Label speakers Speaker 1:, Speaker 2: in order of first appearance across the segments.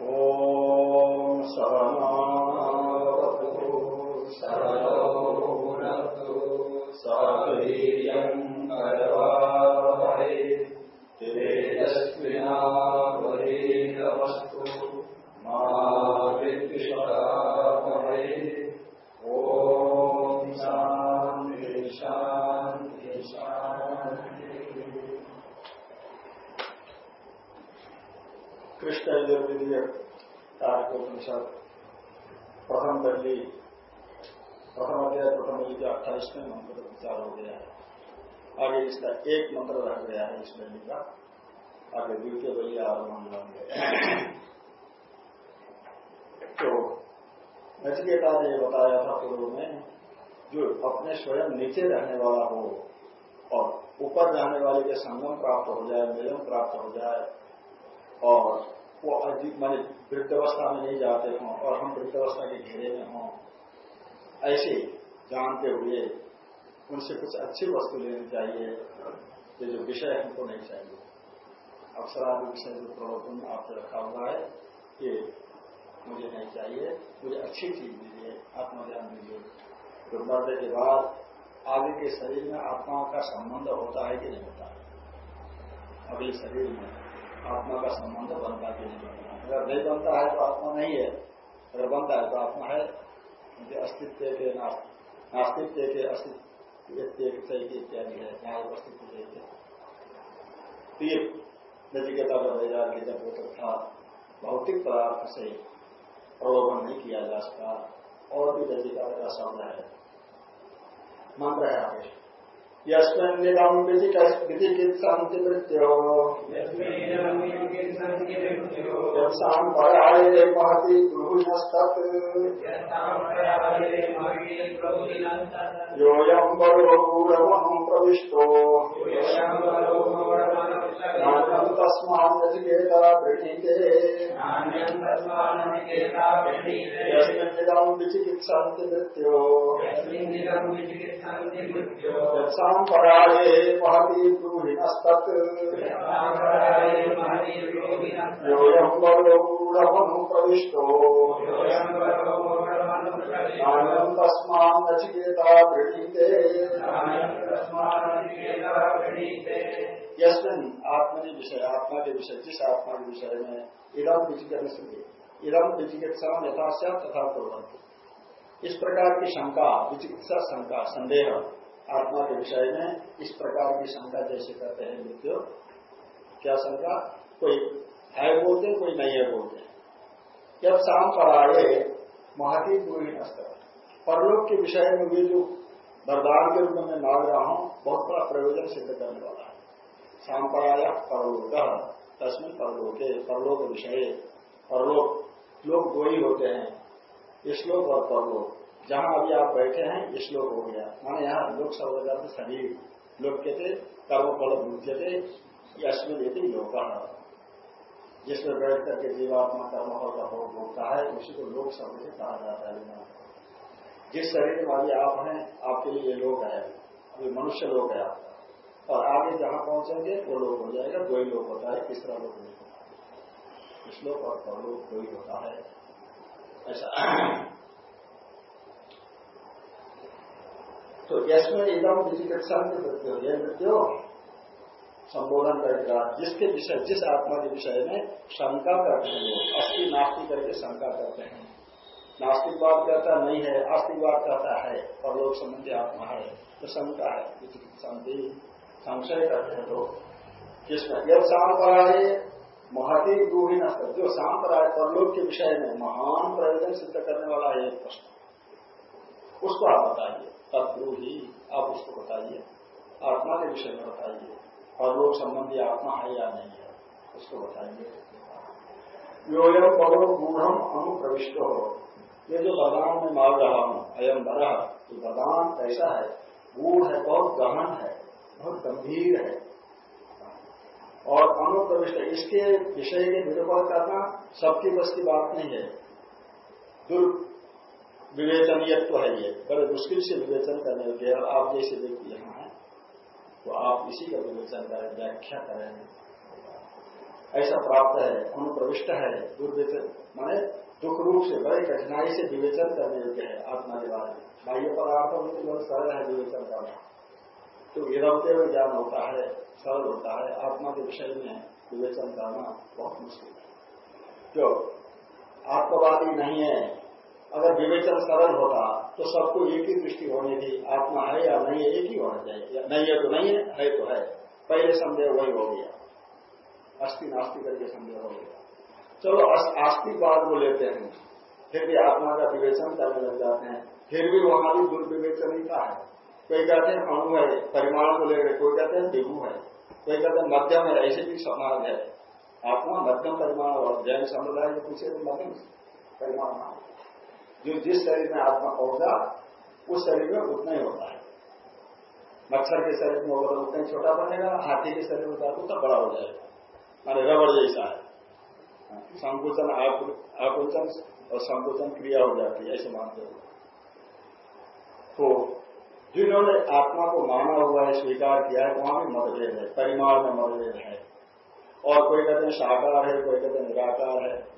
Speaker 1: ॐ सहना
Speaker 2: सवीर्यम् करवावहै तेजस्विनावरीरवस्तु मा विद्विषावहै ॐ शान्ति शान्ति शान्तिः
Speaker 1: कृष्ण यजुर्वेदीय कार्योपनिषद प्रथम दल्ली प्रथम अध्याय प्रथम दल्ली के अट्ठाईसवें मंत्र का विचार हो गया है आगे इसका एक मंत्र रह गया है इस दल्ली का आगे द्वितीय आरंभ होंगे तो नचिकेता ने बताया था पूर्व में जो अपने स्वयं नीचे रहने वाला हो और ऊपर रहने वाले के संगम प्राप्त हो जाए मिलन प्राप्त हो जाए, और वो अधिक, माने वृद्धावस्था में नहीं जाते हों और हम वृद्धावस्था के घेरे में हों, ऐसे जानते हुए उनसे कुछ अच्छी वस्तु लेनी चाहिए, ये जो विषय हमको नहीं चाहिए। अवसरादि विषय जो प्रवर्तन आपसे रखा हुआ है ये मुझे नहीं चाहिए, मुझे अच्छी चीज़ दीजिए आत्मज्ञान दीजिए तो मरने के बाद आगे के शरीर में आत्मा का संबंध होता है कि नहीं होता? अगले शरीर में आत्मा का संबंध बनता कि नहीं बनता? अगर नहीं बनता है तो आत्मा नहीं है। अगर बनता है तो आत्मा है। क्योंकि अस्तित्व के नास्तित्व के अस्तित्व इत्यादि है, न्याय अस्तित्व तो ये नचिकेता का वैराग्य जब होता था भौतिक पदार्थ से प्रलोभन नहीं किया जा सका, और भी नचिकेता का शब्द है। मंत्र है आगे विधिकित्सन्ति पराये महति गृहुणस्तत् योऽयं प्रविष्टो यस्मिन्निदं विचिकित्सन्ति मृत्यो। यत्सां पराये महति आत्मनि विषय आत्मा के विषय जिस आत्मा के विषय में इदम विचिकित्सा इदम विचिकित्सा यथाश्या तथा कुरंत इस प्रकार की शंका, विचिकित्सा शंका, संदेह आत्मा के विषय में इस प्रकार की शंका जैसे करते हैं मृत्यु क्या शंका? कोई है बोलते, कोई नहीं है बोलते। जब शाम पर आए, महती गुरुहीन स्तर परलोक के विषय में भी जो वरदान के रूप में मैं मांग रहा हूँ, बहुत बड़ा प्रयोजन सिद्ध करने वाला है। शाम पर आया, परलोक। तस्मिन परलोके परलोक विषय। परलोक, लोग दो ही होते हैं। श्लोक और परलोक। जहाँ अभी आप बैठे हैं, ये श्लोक हो गया। माने यहाँ लोक शब्द का शरीर लोग कहते कर्म फल बुझते यशमिन यदि लोक जिसमें बैठ करके जीवात्मा कर्म फल का भोग भोगता है, उसी को लोक शब्द से कहा जाता है। जिस शरीर में अभी आप हैं, आपके लिए ये लोक है। अभी मनुष्य लोक है आपका। और आगे जहाँ पहुँचेंगे, वो लोग हो जाएगा, दो ही लोग होता है तीसरा लोग नहीं होता। श्लोक और परलोक दो ही होता है। ऐसा तो यशमें एकदम विचिकित्सा में मृत्यु यह मृत्यु संबोधन करेगा जिसके विषय, जिस आत्मा के विषय में शंका करते हैं लोग अस्थि नास्ति करके शंका करते हैं। नास्तिकवाद कहता नहीं है आस्तिकवाद कहता है, और लोग संबंधी आत्मा है तो शंका है संशय करते हैं लोग। जिसमें शांत आए महती दूरी न जो शांत राय परलोक के विषय में महान प्रयोजन सिद्ध करने वाला है, एक प्रश्न। उसको आप बताइए। तत्व ही, आप उसको बताइए। आत्मा के विषय में बताइए। परलोक संबंधी आत्मा है या नहीं है, उसको बताइए। योयम परो गूढ़म अनुप्रविष्ट। हो ये जो बदान में मार रहा हूँ, अयम बरा ये बदान कैसा है? गूढ़ है बहुत गहन है, बहुत गंभीर है। और अनुप्रविष्ट, इसके विषय के निरूपण करना सबकी बस की बात नहीं है। दुर विवेचनीयत्व है ये बड़े मुश्किल से विवेचन करने योग्य और आप जैसे व्यक्ति यहाँ है तो आप इसी का विवेचन करें, व्याख्या करें। ऐसा प्राप्त है, अनुप्रविष्ट है दुर्विचन माने दुख रूप से, बड़े कठिनाई से विवेचन करने योग्य है आत्मा के बारे में बाह्य पदार्थों में तो बहुत सरल है विवेचन करना। तो गिरवते हुए ज्ञान होता है, सरल होता है, आत्मा के विषय में विवेचन करना बहुत मुश्किल है। जो आत्मवादी नहीं है अगर विवेचन सरल होता तो सबको एक ही दृष्टि होने थी आत्मा है या नहीं है, एक ही होना चाहिए। नहीं है तो नहीं है है तो है। पहले संदेह वही हो गया। अस्थि नास्ती करके संदेह हो गया। चलो आस्तिकवाद को लेते हैं। फिर भी आत्मा का विवेचन करने लग जाते हैं। फिर भी वहाँ भी दुर्विवेचन ही का है। कोई कहते हैं अणु है, परिमाण को लेकर कोई कहते हैं दिगु है। कोई कहते हैं मध्यम है, ऐसे भी समाज है। आत्मा मध्यम परिमाण और जैन समुदाय के पूछे तो मध्यम परिमाण जो जिस शरीर में आत्मा होगा उस शरीर में उतना ही होता है। मच्छर के शरीर में होगा तो उतना ही छोटा बनेगा, हाथी के शरीर में होता है उतना बड़ा हो जाएगा। माने रबड़ जैसा है। संकुचन आकुंचन और संकुचन क्रिया हो जाती है, ऐसे मानते हो। तो जिन्होंने आत्मा को माना हुआ है, स्वीकार किया है, वहाँ भी मतभेद है, परिमाण में मतभेद है। और कोई कहते हैं साकार है, कोई कहते हैं निराकार है।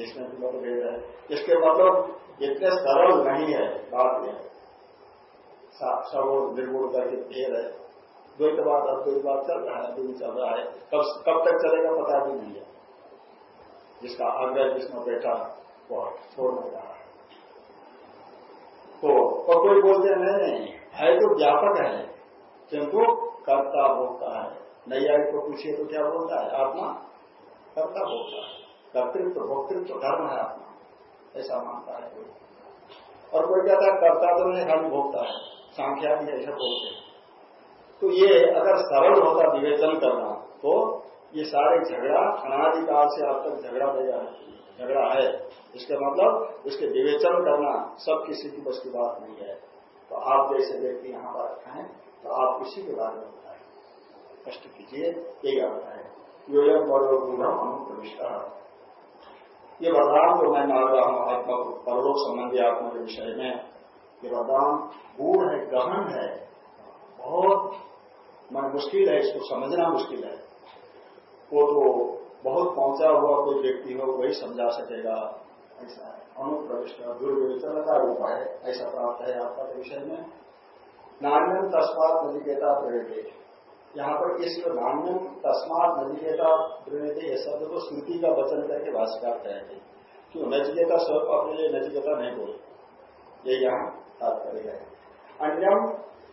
Speaker 1: इसमें भी मतभेद है। इसके मतलब इतने सरल नहीं है बात यह सगुण, निर्गुण करके भेद है। द्वैतवाद अद्वैतवाद चल रहा है अभी चल रहा है। कब कब तक चलेगा पता भी नहीं है। जिसका आग्रह जिसमें बैठा वो छोड़ने का तो और कोई बोलते हैं, नहीं नहीं, है तो व्यापक है। किंतु कर्ता भोगता है। नैयायिक को पूछिए तो क्या बोलता है? आत्मा कर्ता भोगता है। कर्तृत्व, भोक्तृत्व, धर्म है आत्मा ऐसा मानता है और कोई कहता है, कर्ता तो नहीं हल भोगता है। सांख्या भी ऐसा बोलते तो ये अगर सरल होता विवेचन करना तो ये सारे झगड़ा अनादिकाल से आप तक झगड़ा है। झगड़ा है। इसका मतलब उसके विवेचन करना सब किसी की बस की बात नहीं है। तो आप जैसे व्यक्ति यहाँ पर हैं तो आप इसी के बारे में बताएँ। कष्ट कीजिए, यही आता है। योजन बड़ोगुणम अनुप्रविष्टा। ये वरदान जो मैं मान रहा हूँ आत्मा को परलोक संबंधी आत्मा के विषय में, ये वरदान गूढ़ है, गहन है, बहुत मन मुश्किल है, इसको समझना मुश्किल है। वो तो बहुत पहुँचा हुआ कोई व्यक्ति हो, वही समझा सकेगा। ऐसा है। अनुप्रविष्ट का रूप है, ऐसा प्राप्त है आपका विषय में। नान्यम तस्मात नजिकेता प्रेरित। यहाँ पर इस नान्यम तस्मात नजिकेता प्रेरित ये शब्द को स्मृति का वचन करके भाष्यकार कहेंगे क्यों नचिकेता स्वरूप अपने लिए नचिकेता नहीं बोले ये यहाँ तात्पर्य है। अन्यम,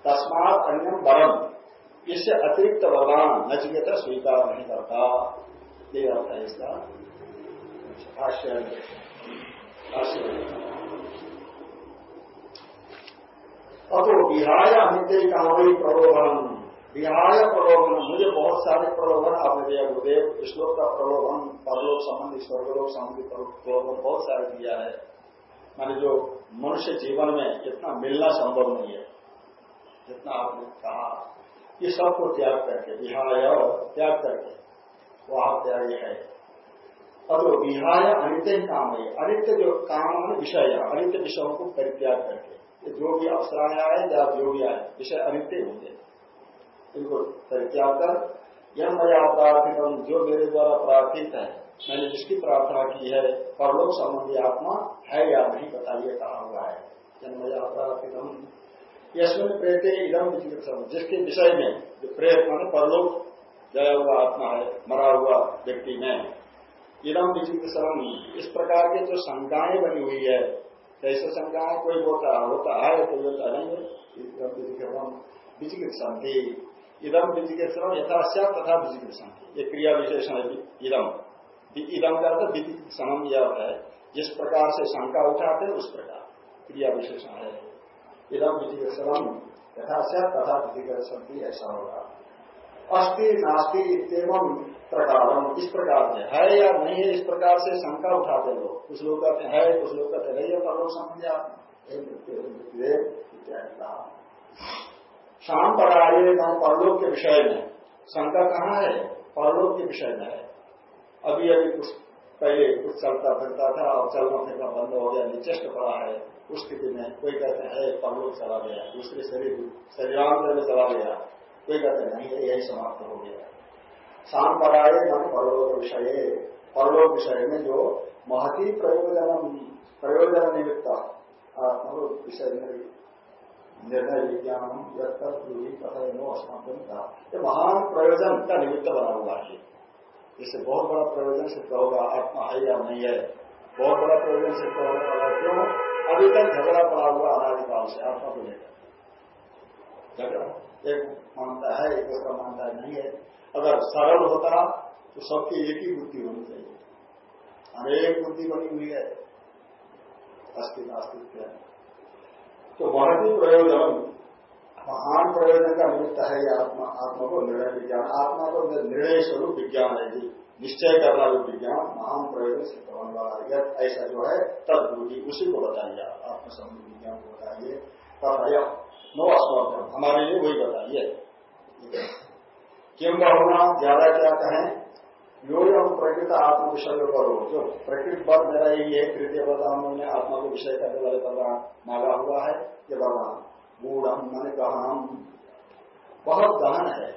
Speaker 1: तस्मात अन्यम वरम इससे अतिरिक्त वरदान नचिकेता स्वीकार नहीं करता। ये अर्थ है इसका। अब विहाय वही प्रलोभन विहाय प्रलोभन मुझे बहुत सारे प्रलोभन आपने दिया, गुरुदेव। श्लोक का प्रलोभन, परलोक संबंधी, स्वर्गलोक संबंधी प्रलोभन बहुत सारे दिया है। माने जो मनुष्य जीवन में इतना मिलना संभव नहीं है, जितना आपने कहा, ये सबको त्याग करके, विहाय, त्याग करके वहाँ त्याग है। अब विहाय अनित्य ही काम है, अनित्य जो काम विषय है, अनित्य विषयों को परित्याग करके जो भी अवसराएँ आए या जो भी आए, विषय अनित्य होंगे इनको कर, यह मया प्रार्थित जो मेरे द्वारा प्रार्थित है, मैंने जिसकी प्रार्थना की है, परलोक संबंधी आत्मा है या नहीं, बताइए, कहा हुआ है। जन्मया प्रार्थित यशमिन प्रेते इधम जिसके विषय में जो प्रेत, माने परलोक, गया हुआ आत्मा है, मरा हुआ व्यक्ति में। इदम विचिकित्सम इस प्रकार के जो शंकाएँ बनी हुई है, कैसे शंकाएँ, कोई होता होता है कोई होता नहीं है विचिकित्सम थी इदम विचिकित्सम यथाश्या तथा विचिकित्सम ये क्रिया विशेषण है इदम इदम का अर्थ विचिकित्सम यह है। जिस प्रकार से शंका उठाते उस प्रकार क्रिया विशेषण है। इदम विचिकित्सम यथाश्या तथा विचिकित्सम ऐसा होगा। अस्थि नास्ति इतम प्रकार, इस प्रकार से है या नहीं है, इस प्रकार से शंका उठाते लोग। कुछ लोग कहते हैं कुछ लोग कहते नहीं है, पर लोग समझा शाम पढ़ाए परलोक के विषय में। शंका कहाँ है? परलोक के विषय में है। अभी अभी कुछ पहले कुछ चलता फिरता था और चलना फिरना बंद हो गया निचेष्ट पड़ा है। उस स्थिति में कोई कहते हैं परलोक चला गया दूसरे शरीर, शरीरांतर में चला गया। कोई कहते नहीं है यही समाप्त हो गया सांपराय मन परलोक विषय परलोक विषय में जो महती प्रयोजन प्रयोजन निमित्त विषय निर्णय विज्ञान नो अस्माकम का ये महान प्रयोजन का निमित्त बना हुआ है इससे बहुत बड़ा प्रयोजन सिद्ध होगा, आत्मा है या नहीं है। बहुत बड़ा प्रयोजन सिद्ध होगा, क्यों? अभी तक झगड़ा पड़ा हुआ अनाधिकाल से, आत्मा को लेकर। झगड़ा एक मानता है, एक दूसरा मानता है नहीं है। अगर सरल होता तो सबकी एक ही बुद्धि होनी चाहिए। अनेक बुद्धि बनी हुई है। अस्थित अस्तित्व अस्तित्व तो महती प्रयोजन। महान प्रयोजन का निमित्त है ये आत्मा। आत्मा को निर्णय विज्ञान। आत्मा को निर्णय स्वरूप विज्ञान है जी। निश्चय करना जो विज्ञान। महान प्रयोजन से होने वाला है? ऐसा जो है तद गुरु उसी को बताइए आत्मसंबंध विज्ञान को बताइए। बताया नो अस्मर्थन हमारे लिए वही बताइए। किम बहुना ज़्यादा क्या कहें? यो हम प्रकृत आत्म विषय पर हो जो प्रकृत पर मेरा ये तृतीय बदाम आत्मा को विषय करने वाले बदाम मांगा हुआ है। ये बदाम मूढ़ मन गहनम बहुत गहन है।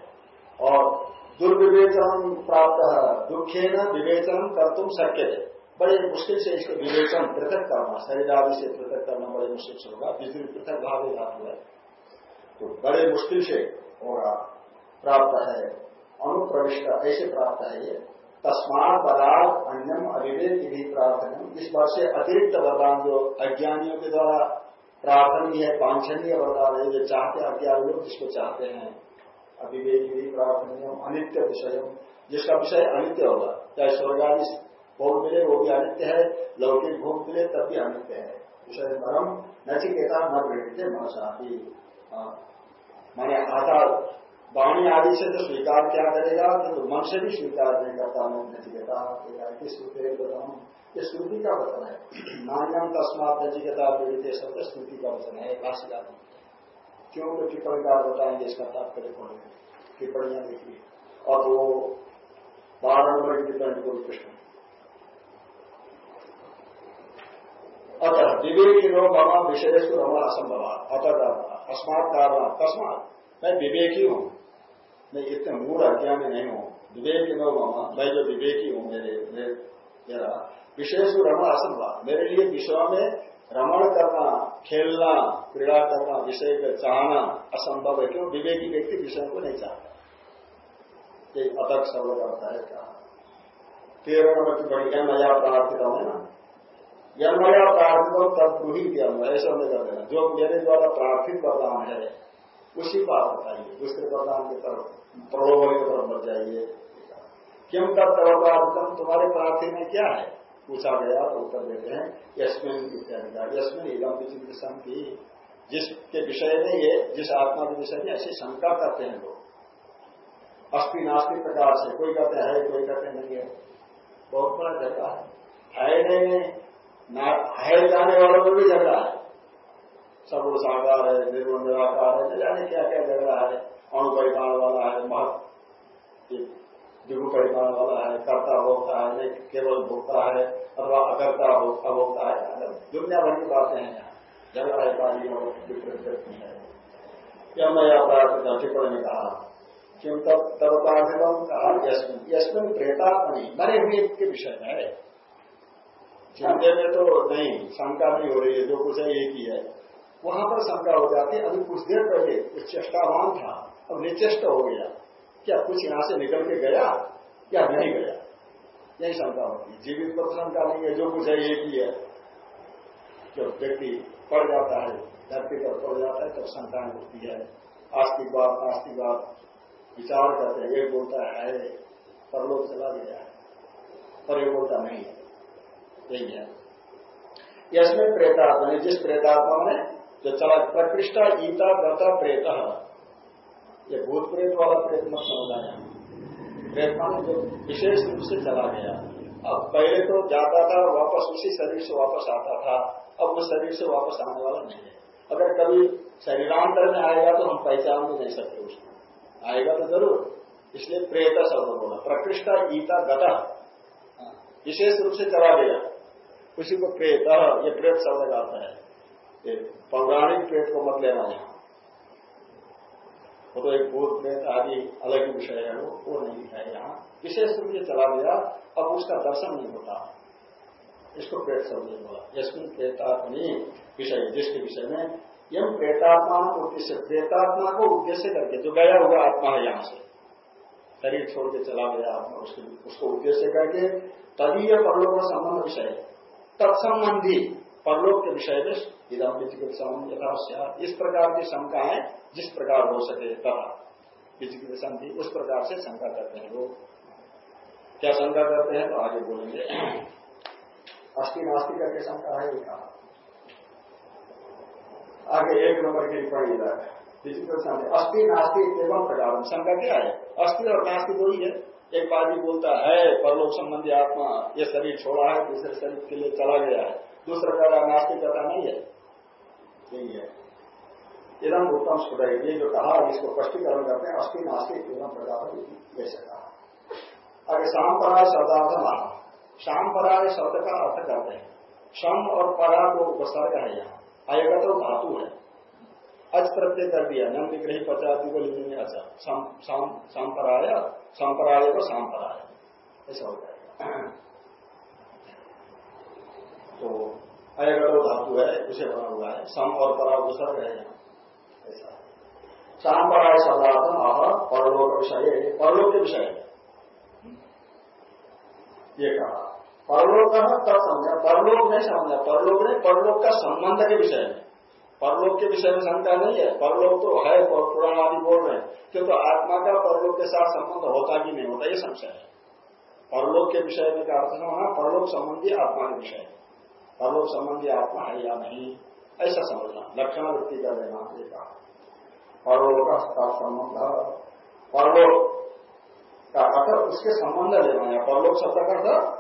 Speaker 1: और दुर्विवेचन प्राप्त दुखे न विवेचन कर तुम है बड़े मुश्किल से इसको विवेचन पृथक करना शरीर आदि से पृथक करना बड़े मुश्किल से होगा। बिजली पृथक भाव धातु है। तो बड़े मुश्किल से होगा। प्राप्त है। अनुप्रविष्ट, ऐसे प्राप्त है ये। तस्मात बदात अन्यम अविवेक भी प्रार्थना इस बात से अतिरिक्त वरदान जो अज्ञानियों के द्वारा प्रार्थनीय है वांछनीय वरदान है, जो चाहते अज्ञान लोग जिसको चाहते हैं, अविवेक भी प्रार्थनीय अनित्य विषय जिसका विषय अनित्य होगा। चाहे स्वर्गादि भोग मिले वो भी अनित्य है, लौकिक भोग मिले तब भी अनित्य है। विषय परम नचिकेता न गृहते मनसा। माने आधार वाणी आदि से तो स्वीकार क्या करेगा? तो मन से भी स्वीकार नहीं करता मैं नचिकेता श्रुति बताऊँ ये श्रुति का वचन है? नान्यम तस्मात नचिकेता पीड़ित शब्द श्रुति का वचन है भाषिका क्यों? तो टिप्पणीकार बताएँगे इसका तात्पर्य पढ़ेंगे टिप्पणियाँ देखिए। और वो बारह नंबर की टिप्पणी को कृष्ण अतः विवेकी हमारा विषय रमा असंभव अतः अस्मात कारण अकस्मात मैं विवेकी हूँ। मैं इतने मूल अज्ञान नहीं हूँ। विवेक न मामा मैं जो विवेकी हूँ, मेरे, मेरा विशेष रमा असंभव मेरे लिए विश्व में रमण करना, खेलना, क्रीड़ा करना, विषय का चाहना असंभव है, क्यों? विवेकी व्यक्ति विषय को नहीं चाहता। ये अतक शब्द करता है कहा तेरह नंबर की बड़ी नया प्रार्थित है ना। यमया प्रार्थित तब ही दिया ऐसा नहीं कर देना जो मेरे द्वारा प्रार्थित वरदान है उसी को आप बताइए। दूसरे वरदान की तरफ़, प्रलोभन की तरफ़ मत जाइए। क्यों तब तवकाधिकम तुम्हारे प्रार्थी में क्या है? पूछा गया तो उत्तर देते हैं यशमिन इत्यादि। का यशमिन इदम विचित्र की जिसके विषय में ये, जिस आत्मा के विषय में ऐसी शंका करते हैं लोग। अस्थि नास्ति प्रकार से। कोई कहते हैं, कोई कहते नहीं है। बहुत बड़ा झगड़ा है। है नहीं है जाने वालों में भी झगड़ा है। सब साकार है निर्गुण निराकार है जाने क्या क्या झगड़ा है। अणु परिमाण वाला है महत्व दिगु परिमाण वाला है, कर्ता भोगता है, नहीं, केवल भोगता है, अथवा अकर्ता अभोगता है दुनिया भर की बातें हैं। झगड़ा है पानी और विपरीत है। क्या मैं अपराध टिप्पणी में कहा। क्यों तब तब अपराधिकम कहा यशमिन यशमिन प्रेतात्मनी मरे हुए के विषय में है। चिंते में तो नहीं, शंका नहीं हो रही है, जो कुछ है, एक ही है। वहाँ पर शंका हो जाती है। अभी कुछ देर पहले कुछ चेष्टावान था, अब निचेष्ट हो गया। क्या कुछ यहाँ से निकल के गया या नहीं गया? यही शंका होती जीवित पर शंका नहीं है, जो कुछ है, एक ही है। जब व्यक्ति पड़ जाता है, धरती पर पड़ जाता है, तब शंकाएँ होती है। आस्तिकवाद नास्तिकवाद विचार करते हैं एक बोलता है परलोक चला गया है। पर एक बोलता नहीं है। यही है। इसमें प्रेतात्मा जिस प्रेतात्मा में जो चला प्रकृष्टा ईता गता प्रेत। ये भूत प्रेत वाला प्रेत मत समझा यहाँ प्रेत माने जो विशेष रूप से चला गया। अब पहले तो जाता था, वापस उसी शरीर से वापस आता था। अब वो शरीर से वापस आने वाला नहीं है। अगर कभी शरीरांतर में आएगा तो हम पहचान भी नहीं सकते उसको। आएगा तो ज़रूर। इसलिए प्रेत शब्द बोला। प्रकृष्टा गीता गता। विशेष रूप से चला गया। उसी को प्रेत, ये प्रेत शब्द आता है। पौराणिक प्रेत को मत लेना। यहाँ वो तो एक भूत प्रेत आदि अलग विषय है, वो वो नहीं है यहाँ। विशेष रूप से चला गया, अब उसका दर्शन नहीं होता। इसको प्रेत शब्द बोला। यशमिन प्रेतात्मनी विषय जिसके विषय में यम प्रेतात्मा को उद्देश्य प्रेतात्मा को उद्देश्य करके जो गया हुआ आत्मा है यहाँ से। शरीर छोड़ के चला गया आत्मा, उसके उसको उद्देश्य करके तभी तदीय परलोक का संबंध विषय। तत्संबंधी परलोक के विषय में इधम विचिकित्सा यथा इस प्रकार की शंकाएँ जिस प्रकार हो सके तथा। विचिकित्सा थी उस प्रकार से शंका करते हैं लोग क्या शंका करते हैं तो आगे बोलेंगे। अस्थि नास्ति करके शंका है ये कहा। आगे एक नंबर की टिप्पणी इधर विचिकित्सा अस्थि नास्ति एवं प्रकार। शंका क्या है? अस्थि और नास्ति दो ही है। एक ही बोलता है, परलोक संबंधी आत्मा, ये शरीर छोड़ा है, दूसरे शरीर के लिए चला गया है। दूसरा कह रहा नास्तिकता नहीं है। यही है। इधम उत्तम सुधर ये जो कहा इसको स्पष्टीकरण करते हैं अस्थि नास्तिक एवं प्रकार ऐसे कहा आगे परा शब्दार्थ शाम परा शब्द का अर्थ करते हैं। शम और परा को उपसर्ग है यहाँ। आएगा तो धातु है। अच प्रत्यय कर दिया। नम विग्रही पचाती को में अच्छा संपराय संपराय को सांपराय ऐसा हो जाएगा। तो अयगढ़ धातु है, उसे बना हुआ है। सम और परा उपसर्ग है यहाँ ऐसा। पराय शब्दार्थम आह, परलोक विषय परलोक के विषय ये कहा। परलोक का तब समझा, परलोक नहीं समझा, परलोक नहीं, परलोक का संबंध के विषय में परलोक के विषय में शंका नहीं है, परलोक तो है पुराण आदि बोल रहे हैं। किंतु तो आत्मा का परलोक के साथ संबंध होता कि नहीं होता, ये संशय है। परलोक के विषय में क्या अर्थ होना परलोक संबंधी आत्मा के विषय परलोक संबंधी आत्मा है या नहीं? ऐसा समझना। लक्षण वृत्ति कर लेना ये कहा। परलोक का संबंध परलोक का अर्थ उसके संबंध लेना है। परलोक शब्द का अर्थ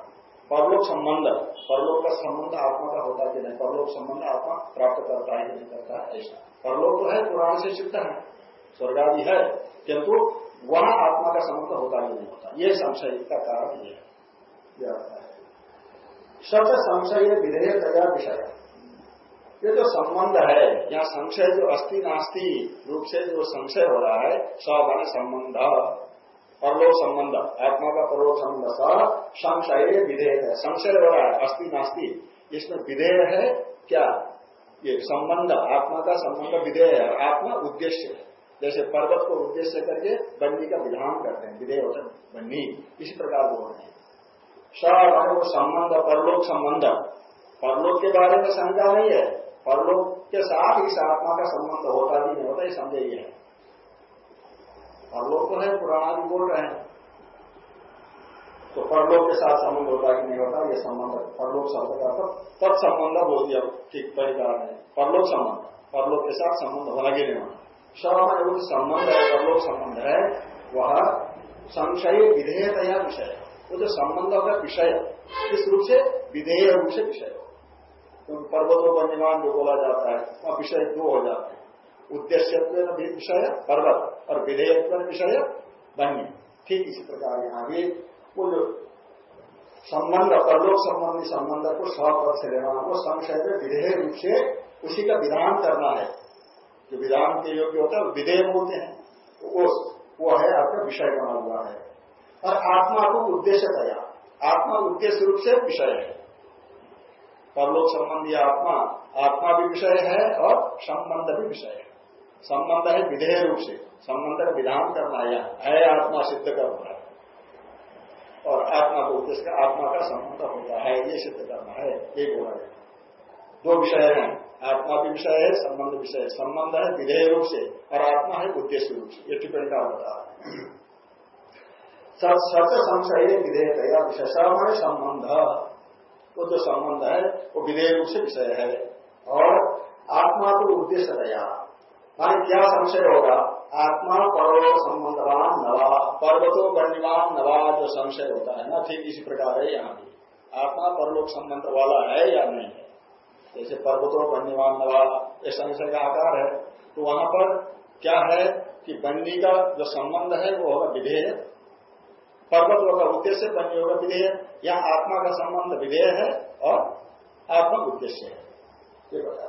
Speaker 1: परलोक संबंध। परलोक का संबंध आत्मा का होता है कि नहीं? परलोक संबंध आत्मा प्राप्त करता है कि नहीं करता है? ऐसा। परलोक तो है, पुराण से सिद्ध है। स्वर्ग आदि है। किंतु वहाँ आत्मा का संबंध होता ही नहीं होता ये संशय का कारण यह है। शब्द संशय विधेय तया विषय? ये जो संबंध है या संशय जो अस्थि नास्ति रूप से जो संशय हो रहा है सब है संबंध, परलोक संबंध, आत्मा का परलोक संबंध स संशय विधेय है। संशय हो रहा है, अस्थि नास्ति। इसमें विधेय है क्या? ये संबंध, आत्मा का संबंध विधेय है, आत्मा उद्देश्य है। जैसे पर्वत को उद्देश्य करके बन्नी का विधान करते हैं, विधेय होता है, बन्नी। इसी प्रकार बोल रहे हैं। सब वो संबंध, परलोक संबंध। परलोक के बारे में शंका नहीं है। परलोक के साथ इस आत्मा का संबंध होता भी नहीं, होता ये समझे ही है। परलोक तो है पुराना भी बोल रहे हैं। तो परलोक के साथ संबंध होता कि नहीं होता, ये संबंध परलोक शब्द का तत्संबंध बोल दिया, ठीक परिकार है। परलोक संबंध, परलोक के साथ संबंध होना कि नहीं होना सब संबंध है, परलोक संबंध है, वह संशय विधेयतया विषय है। वो जो संबंध है विषय इस रूप से विधेय रूप से विषय क्योंकि पर्वतों पर निर्माण जो बोला जाता है वहाँ विषय दो हो जाते हैं। उद्देश्य विषय पर्वत, और विधेयत्व विषय बन्य ठीक इसी प्रकार यहाँ भी वो जो संबंध, परलोक संबंधी संबंध को सपद से लेना वो संशय में विधेय रूप से उसी का विधान करना है। जो विधान के योग्य होता है विधेय बोलते हैं। वो वो है आपका विषय बना हुआ है। और आत्मा को उद्देश्य तया आत्मा उद्देश्य रूप से विषय है। परलोक संबंधी आत्मा आत्मा भी विषय है और संबंध भी विषय है। संबंध है विधेय रूप से। संबंध का विधान करना या है आत्मा सिद्ध करना। है और आत्मा को उद्देश्य आत्मा का संबंध होता है, ये सिद्ध करना है, ये बोला गया। दो विषय हैं। आत्मा भी विषय है, संबंध विषय संबंध है विधेय रूप से और आत्मा है उद्देश्य रूप से। ये टिप्पणी का बता सच संशय विधेयक या विशेषण संबंध। वो जो संबंध है, वो विधेय रूप से विषय है। और आत्मा को उद्देश्य दया माने क्या संशय होगा? आत्मा पर्वत संबंधवान नवा, पर्वतों गण्यवान नवा जो संशय होता है ना, ठीक इसी प्रकार है यहाँ भी। आत्मा परलोक संबंध वाला है या नहीं? है जैसे पर्वतों गण्यवान नवा, ये संशय का आकार है। तो वहाँ पर क्या है कि बन्नी का जो संबंध है, वो होगा विधेय पर्वत होगा उद्देश्य बन्य होगा विधेय या आत्मा का संबंध विधेय है और आत्मा उद्देश्य है। ये बता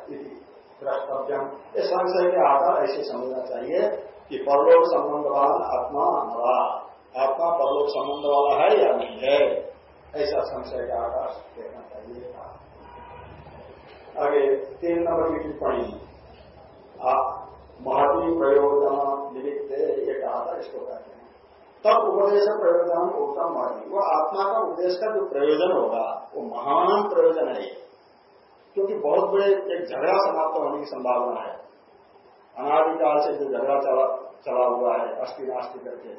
Speaker 1: द्रष्टव्यम। इस संशय के आधार ऐसे समझना चाहिए कि परलोक संबंध वाला आत्मा नवा आत्मा परलोक संबंध वाला है या नहीं है? ऐसा संशय का आधार देखना चाहिए। आगे तीन नंबर की टिप्पणी। महती प्रयोजन निमित्त कहा था, इसको कहते हैं। तब उपदेश प्रयोजन उत्तम महती वो आत्मा का उपदेश का जो प्रयोजन होगा, वो महान प्रयोजन है क्योंकि बहुत बड़े एक झगड़ा समाप्त होने की संभावना है। अनादिकाल से जो झगड़ा चला चला हुआ है, अस्थि नास्तिक करके।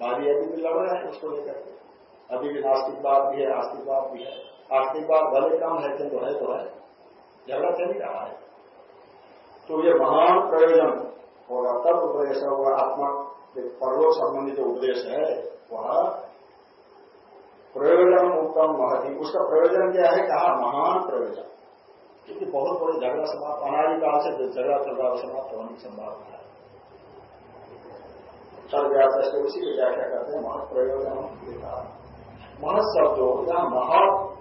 Speaker 1: बारी अभी भी लड़ रहे हैं उसको लेकर के। अभी भी नास्तिकवाद भी है आस्तिकवाद भी है। आस्तिकवाद भले कम है कि किंतु है तो है। झगड़ा चल ही रहा है। तो ये महान प्रयोजन होगा, तब उपदेश होगा, आत्मा परलोक संबंधी जो उपदेश है, वह प्रयोजन उत्तम महती। उसका प्रयोजन क्या है? कहा, महान प्रयोजन। क्योंकि बहुत बड़े झगड़ा समाप्त, अनादिकाल से झगड़ा है समाप्त होने की संभावना है। सर्व्यास से उसी की व्याख्या करते हैं महत प्रयोजन महत शब्द या महत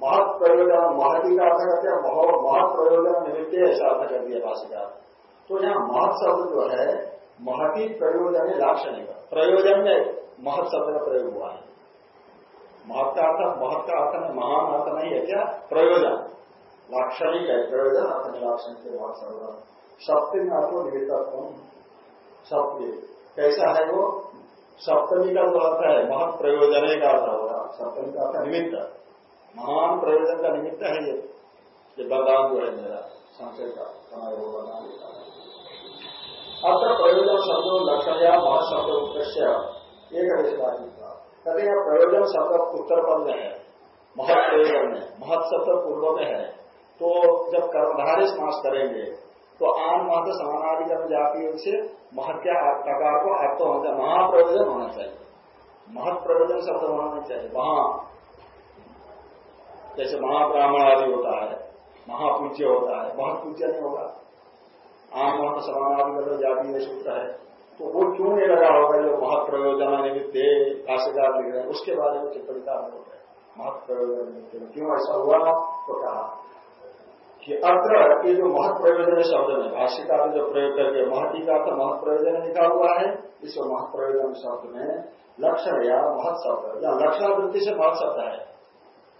Speaker 1: महत प्रयोजन, महती का अर्थ करते हैं महत प्रयोजन निमित्त ऐसा अर्थ कर दिया भाषिका तो यहाँ महत शब्द जो है महती प्रयोजन है लाक्षणिक प्रयोजन में महत शब्द का प्रयोग हुआ है। महत का अर्थ, महत का अर्थ में महान अर्थ नहीं है क्या? प्रयोजन। लाक्षणिक है प्रयोजन, अपने लाक्षणिक के बहुत सर्व सप्तमी आपको निमित्तत्व। सप्तमी। कैसा है वो? सप्तमी का जो अर्थ है, महत प्रयोजन का अर्थ होगा। सप्तमी का अर्थ निमित्त। महान प्रयोजन का निमित्त है ये। बदलाव जो है मेरा, संशय का, समय वो बना है। अत्र प्रयोजन शब्द लक्षण या महत शब्द उत्कृष्ट एक बात कहते हैं प्रयोजन शब्द उत्तर पद में है महत प्रयोजन में महत शब्द पूर्व में है तो जब कर्मधारी समास करेंगे तो आन महत्व समानाधिकरण जाति से महत्या प्रकार को अर्थ होना चाहिए महाप्रयोजन होना चाहिए। महत प्रयोजन शब्द होना चाहिए। वहाँ जैसे महाब्राह्मण आदि होता है, महापूज्य होता है बहुत पूज्य नहीं होगा। आम महत्व समानाधिकरण जाति में सूत्र है तो वो क्यों नहीं लगा होगा जो महत प्रयोजन निमित्त भाष्यकार लिख रहे हैं, उसके बारे में टिप्पणी का अनुरोध है महत प्रयोजन निमित्त क्यों ऐसा हुआ? तो कहा कि अत्र ये जो महत्प्रयोजन शब्द में भाष्यकार ने जो प्रयोग करके महती का तो महत प्रयोजन लिखा हुआ है, इस महत प्रयोजन शब्द में लक्षण या महत शब्द या लक्षण वृत्ति से महत शब्द है।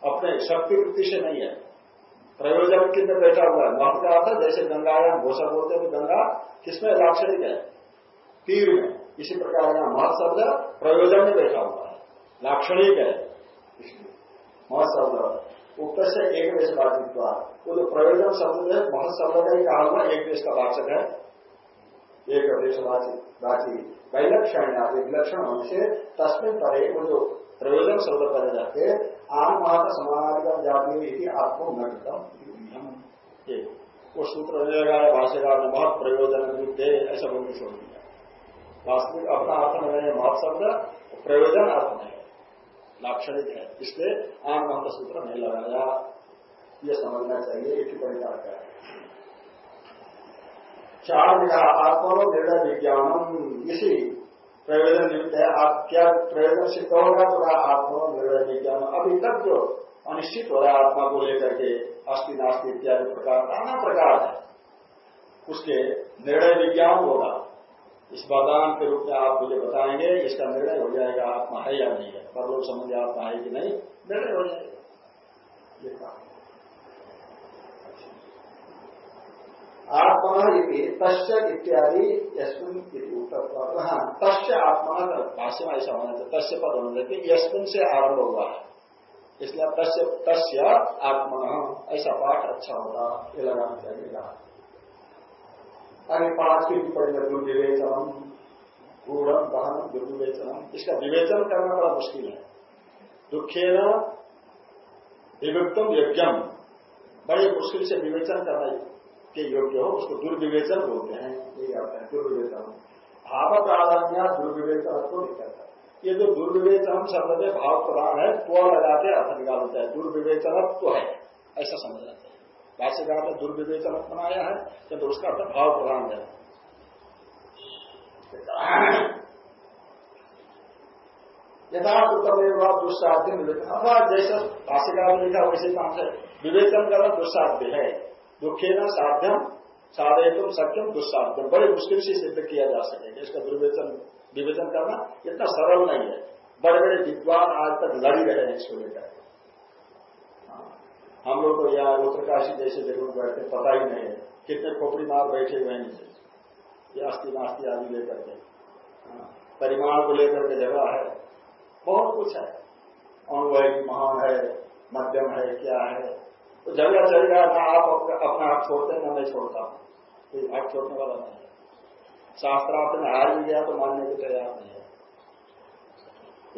Speaker 1: अपने शक्ति वृत्ति से नहीं है। प्रयोजन किंतु बैठा हुआ है। महत का अर्थ जैसे गंगायाम घोषा बोलते हैं गंगा किसमें? लाक्षणिक है। तीर में। इसी प्रकार यहाँ महत शब्द प्रयोजन में बैठा हुआ है। लाक्षणिक है। महत शब्द उक्त से एक देश बाधित वो जो प्रयोजन शब्द है महत शब्द का ही कहा हुआ, एक देश का वाचक है। एक देश वाची वैलक्षण या विलक्षण होने से तस्मिन परे वो जो प्रयोजन शब्द पर जाके आम माता समानाधिकम आपको नगतम वो सूत्र रहेगा भाष्यकार ने बहुत प्रयोजन दे ऐसा बोलने छोड़ दिया। वास्तविक अपना अर्थ में महत शब्द प्रयोजन अर्थ है। लाक्षणिक है, इसलिए आम महत्व सूत्र नहीं लगाया। ये समझना चाहिए एक ही परिकार का है? चार विधा आत्मा निर्णय विज्ञानम, इसी प्रयोजन निमित्त है आप क्या प्रयोजन सिद्ध होगा तो आत्मा निर्णय विज्ञान अभी तक जो अनिश्चित हो रहा है आत्मा को लेकर के, अस्थि नास्ति इत्यादि प्रकार, नाना प्रकार है, उसके निर्णय विज्ञान होगा? इस वरदान के रूप में आप मुझे बताएँगे, इसका निर्णय हो जाएगा आत्मा है या नहीं है। परलोक संबंधी आत्मा है कि नहीं, निर्णय हो जाएगा। आत्मा तस्य इत्यादि तस्य आत्मा भाष्य में ऐसा होना चाहिए तस्य पद होना चाहिए यशमिन से आरंभ हुआ है इसलिए तस्य तस्य आत्मा ऐसा पाठ अच्छा होगा ये लगाना चाहिए आगे पाँच की टिप्पणी में दुर्विवेचनम गूढ़ दहन दुर्विवेचनम। इसका विवेचन करना बड़ा मुश्किल है। दुखे विविक्तम यज्ञम, बड़े मुश्किल से विवेचन करना के योग्य हो, उसको दुर्विवेचन बोलते हैं। यही अर्थ है, दुर्विवेचन। भाव प्राधान्य दुर्विवेचन को निकलता ये जो दुर्विवेचन शब्द में भाव प्रधान है तो लगाते अर्थ निकाल होता है। दुर्विवेचनत्व है, ऐसा समझ जाता है। भाष्यकार ने दुर्विवेचन बनाया है, किंतु उसका अर्थ भाव प्रधान है। यथार्थ उत्तम दुस्साध्य अथवा जैसा भाष्यकार ने लिखा, वैसे काम से। विवेचन करना दुस्साध्य है। दुखे न साध्यम साधे तुम सत्यम दुस्साध्यम बड़े मुश्किल से सिद्ध किया जा सकेगा इसका दुर्वेचन विवेचन करना इतना सरल नहीं है। बड़े बड़े विद्वान आज तक लड़ी रहे हैं इसको लेकर। हाँ। हम लोग तो यहाँ उत्तरकाशी जैसे ज़रूर बैठते पता ही नहीं है, कितने खोपड़ी मार बैठे हुए हैं नीचे ये अस्थि नास्ती आदि लेकर के। हाँ। परिमाण को लेकर के जगह है। बहुत कुछ है। अनुभव महान है, मध्यम है, क्या है? तो जगह चलेगा ना आप अपना हाथ छोड़ते हैं ना मैं छोड़ता। हूँ कोई हाथ छोड़ने वाला नहीं है। शास्त्रार्थ में हार भी गया तो मानने के तैयार नहीं है।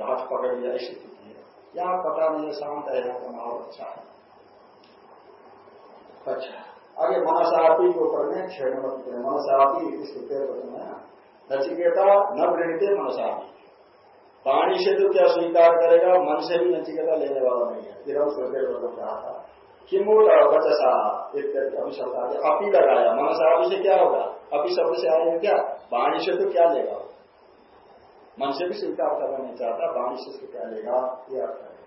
Speaker 1: हाथ पकड़ लिया, ऐसी स्थिति है। यहाँ पता नहीं है, शांत है, यहाँ का माहौल अच्छा है। अच्छा आगे मनसापी के में छह नंबर मनसापी, इस में नचिकेता न वृणते मनसापी। पानी से तो क्या स्वीकार करेगा, मन से भी नचिकेता लेने वाला नहीं है। इधम सोचे कहा था किमूल बचसा अभी शब्द अपी लगाया। मनसापी से क्या होगा? अपी शब्द से आएगा क्या? वाणी से तो क्या लेगा? मन से भी स्वीकार करना नहीं चाहता, वाणी से क्या लेगा? यह अर्थ है।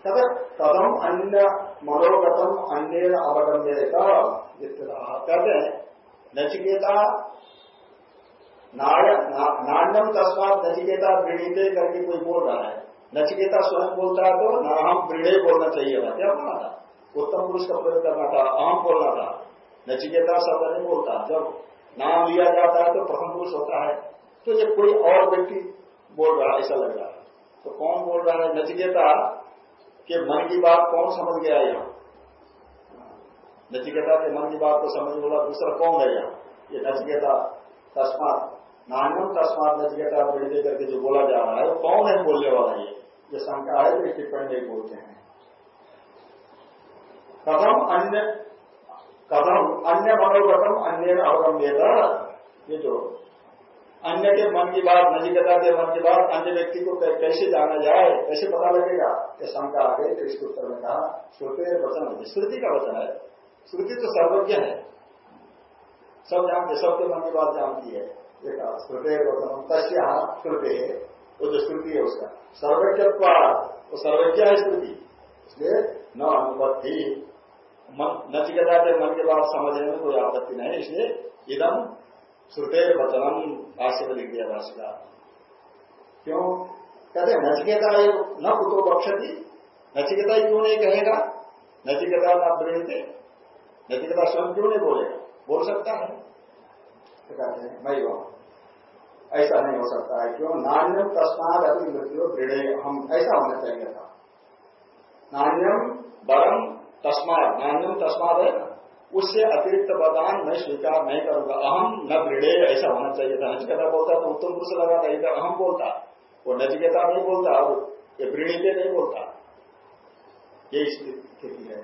Speaker 1: तथा कदम अन्य मनोगतम अन्य अवगम्यता कहते हैं। नचिकेता नान्यम तस्मात नचिकेता वृणीते करके कोई बोल रहा है। नचिकेता स्वयं बोलता है तो ना हम वृणय बोलना चाहिए था क्या बोला था। उत्तम पुरुष का प्रयोग करना था अहम बोलना था। नचिकेता शब्द नहीं बोलता। जब नाम लिया जाता है तो प्रथम पुरुष होता है। तो जब कोई और व्यक्ति बोल रहा है, ऐसा लग रहा है। तो कौन बोल रहा है? नचिकेता के मन की बात कौन समझ गया यहाँ? नचिकेता के मन की बात को समझ बोला दूसरा कौन है यहाँ? ये नचिकेता तस्मात नान्यम तस्मात नचिकेता बड़ी करके जो बोला जा रहा है, वो कौन है बोलने वाला ये? जो शंका है तो टिप्पणी नहीं बोलते हैं। कथम अन्य कथम अन्य मनोगतम, अन्य अवगम्यता ये जो अन्य के मन की बात, नजिकता के मन की बात, अन्य व्यक्ति को कैसे जाना जाए, कैसे पता लगेगा? ये शंका आ गई तो इसके उत्तर में कहा, श्रुति वचन श्रुति का वचन है। श्रुति तो सर्वज्ञ है। सब जानते सबके मन की बात जानती है। कहा श्रुति वचन तस्या श्रुति वो जो श्रुति है उसका सर्वज्ञत्व वो सर्वज्ञ है श्रुति इसलिए न अनुपत्ति नचिकता के मन के बाद समझने में कोई आपत्ति नहीं इसलिए इदम श्रुते वचनम भाष्य में लिख दिया भाष्य क्यों कहते नचिकेता न कुतो बक्षती नचिकेता क्यों नहीं कहेगा नचिकेता न प्रेरित नचिकेता स्वयं क्यों नहीं बोलेगा बोल सकता है तो कहते हैं मैं वहाँ ऐसा नहीं हो सकता है। क्यों? नान्यम तस्माद अभी मृत्यु दृढ़ हम ऐसा होना चाहिए था। नान्यम बरम तस्माद। नान्यम तस्माद है ना? उससे अतिरिक्त वरदान मैं स्वीकार नहीं करूँगा। अहम न दृढ़, ऐसा होना चाहिए था। नचिकेता बोलता तो उत्तम पुरुष लगा था। इधर अहम बोलता। वो नचिकेता नहीं बोलता। और ये वृणीते नहीं बोलता। ये स्थिति है।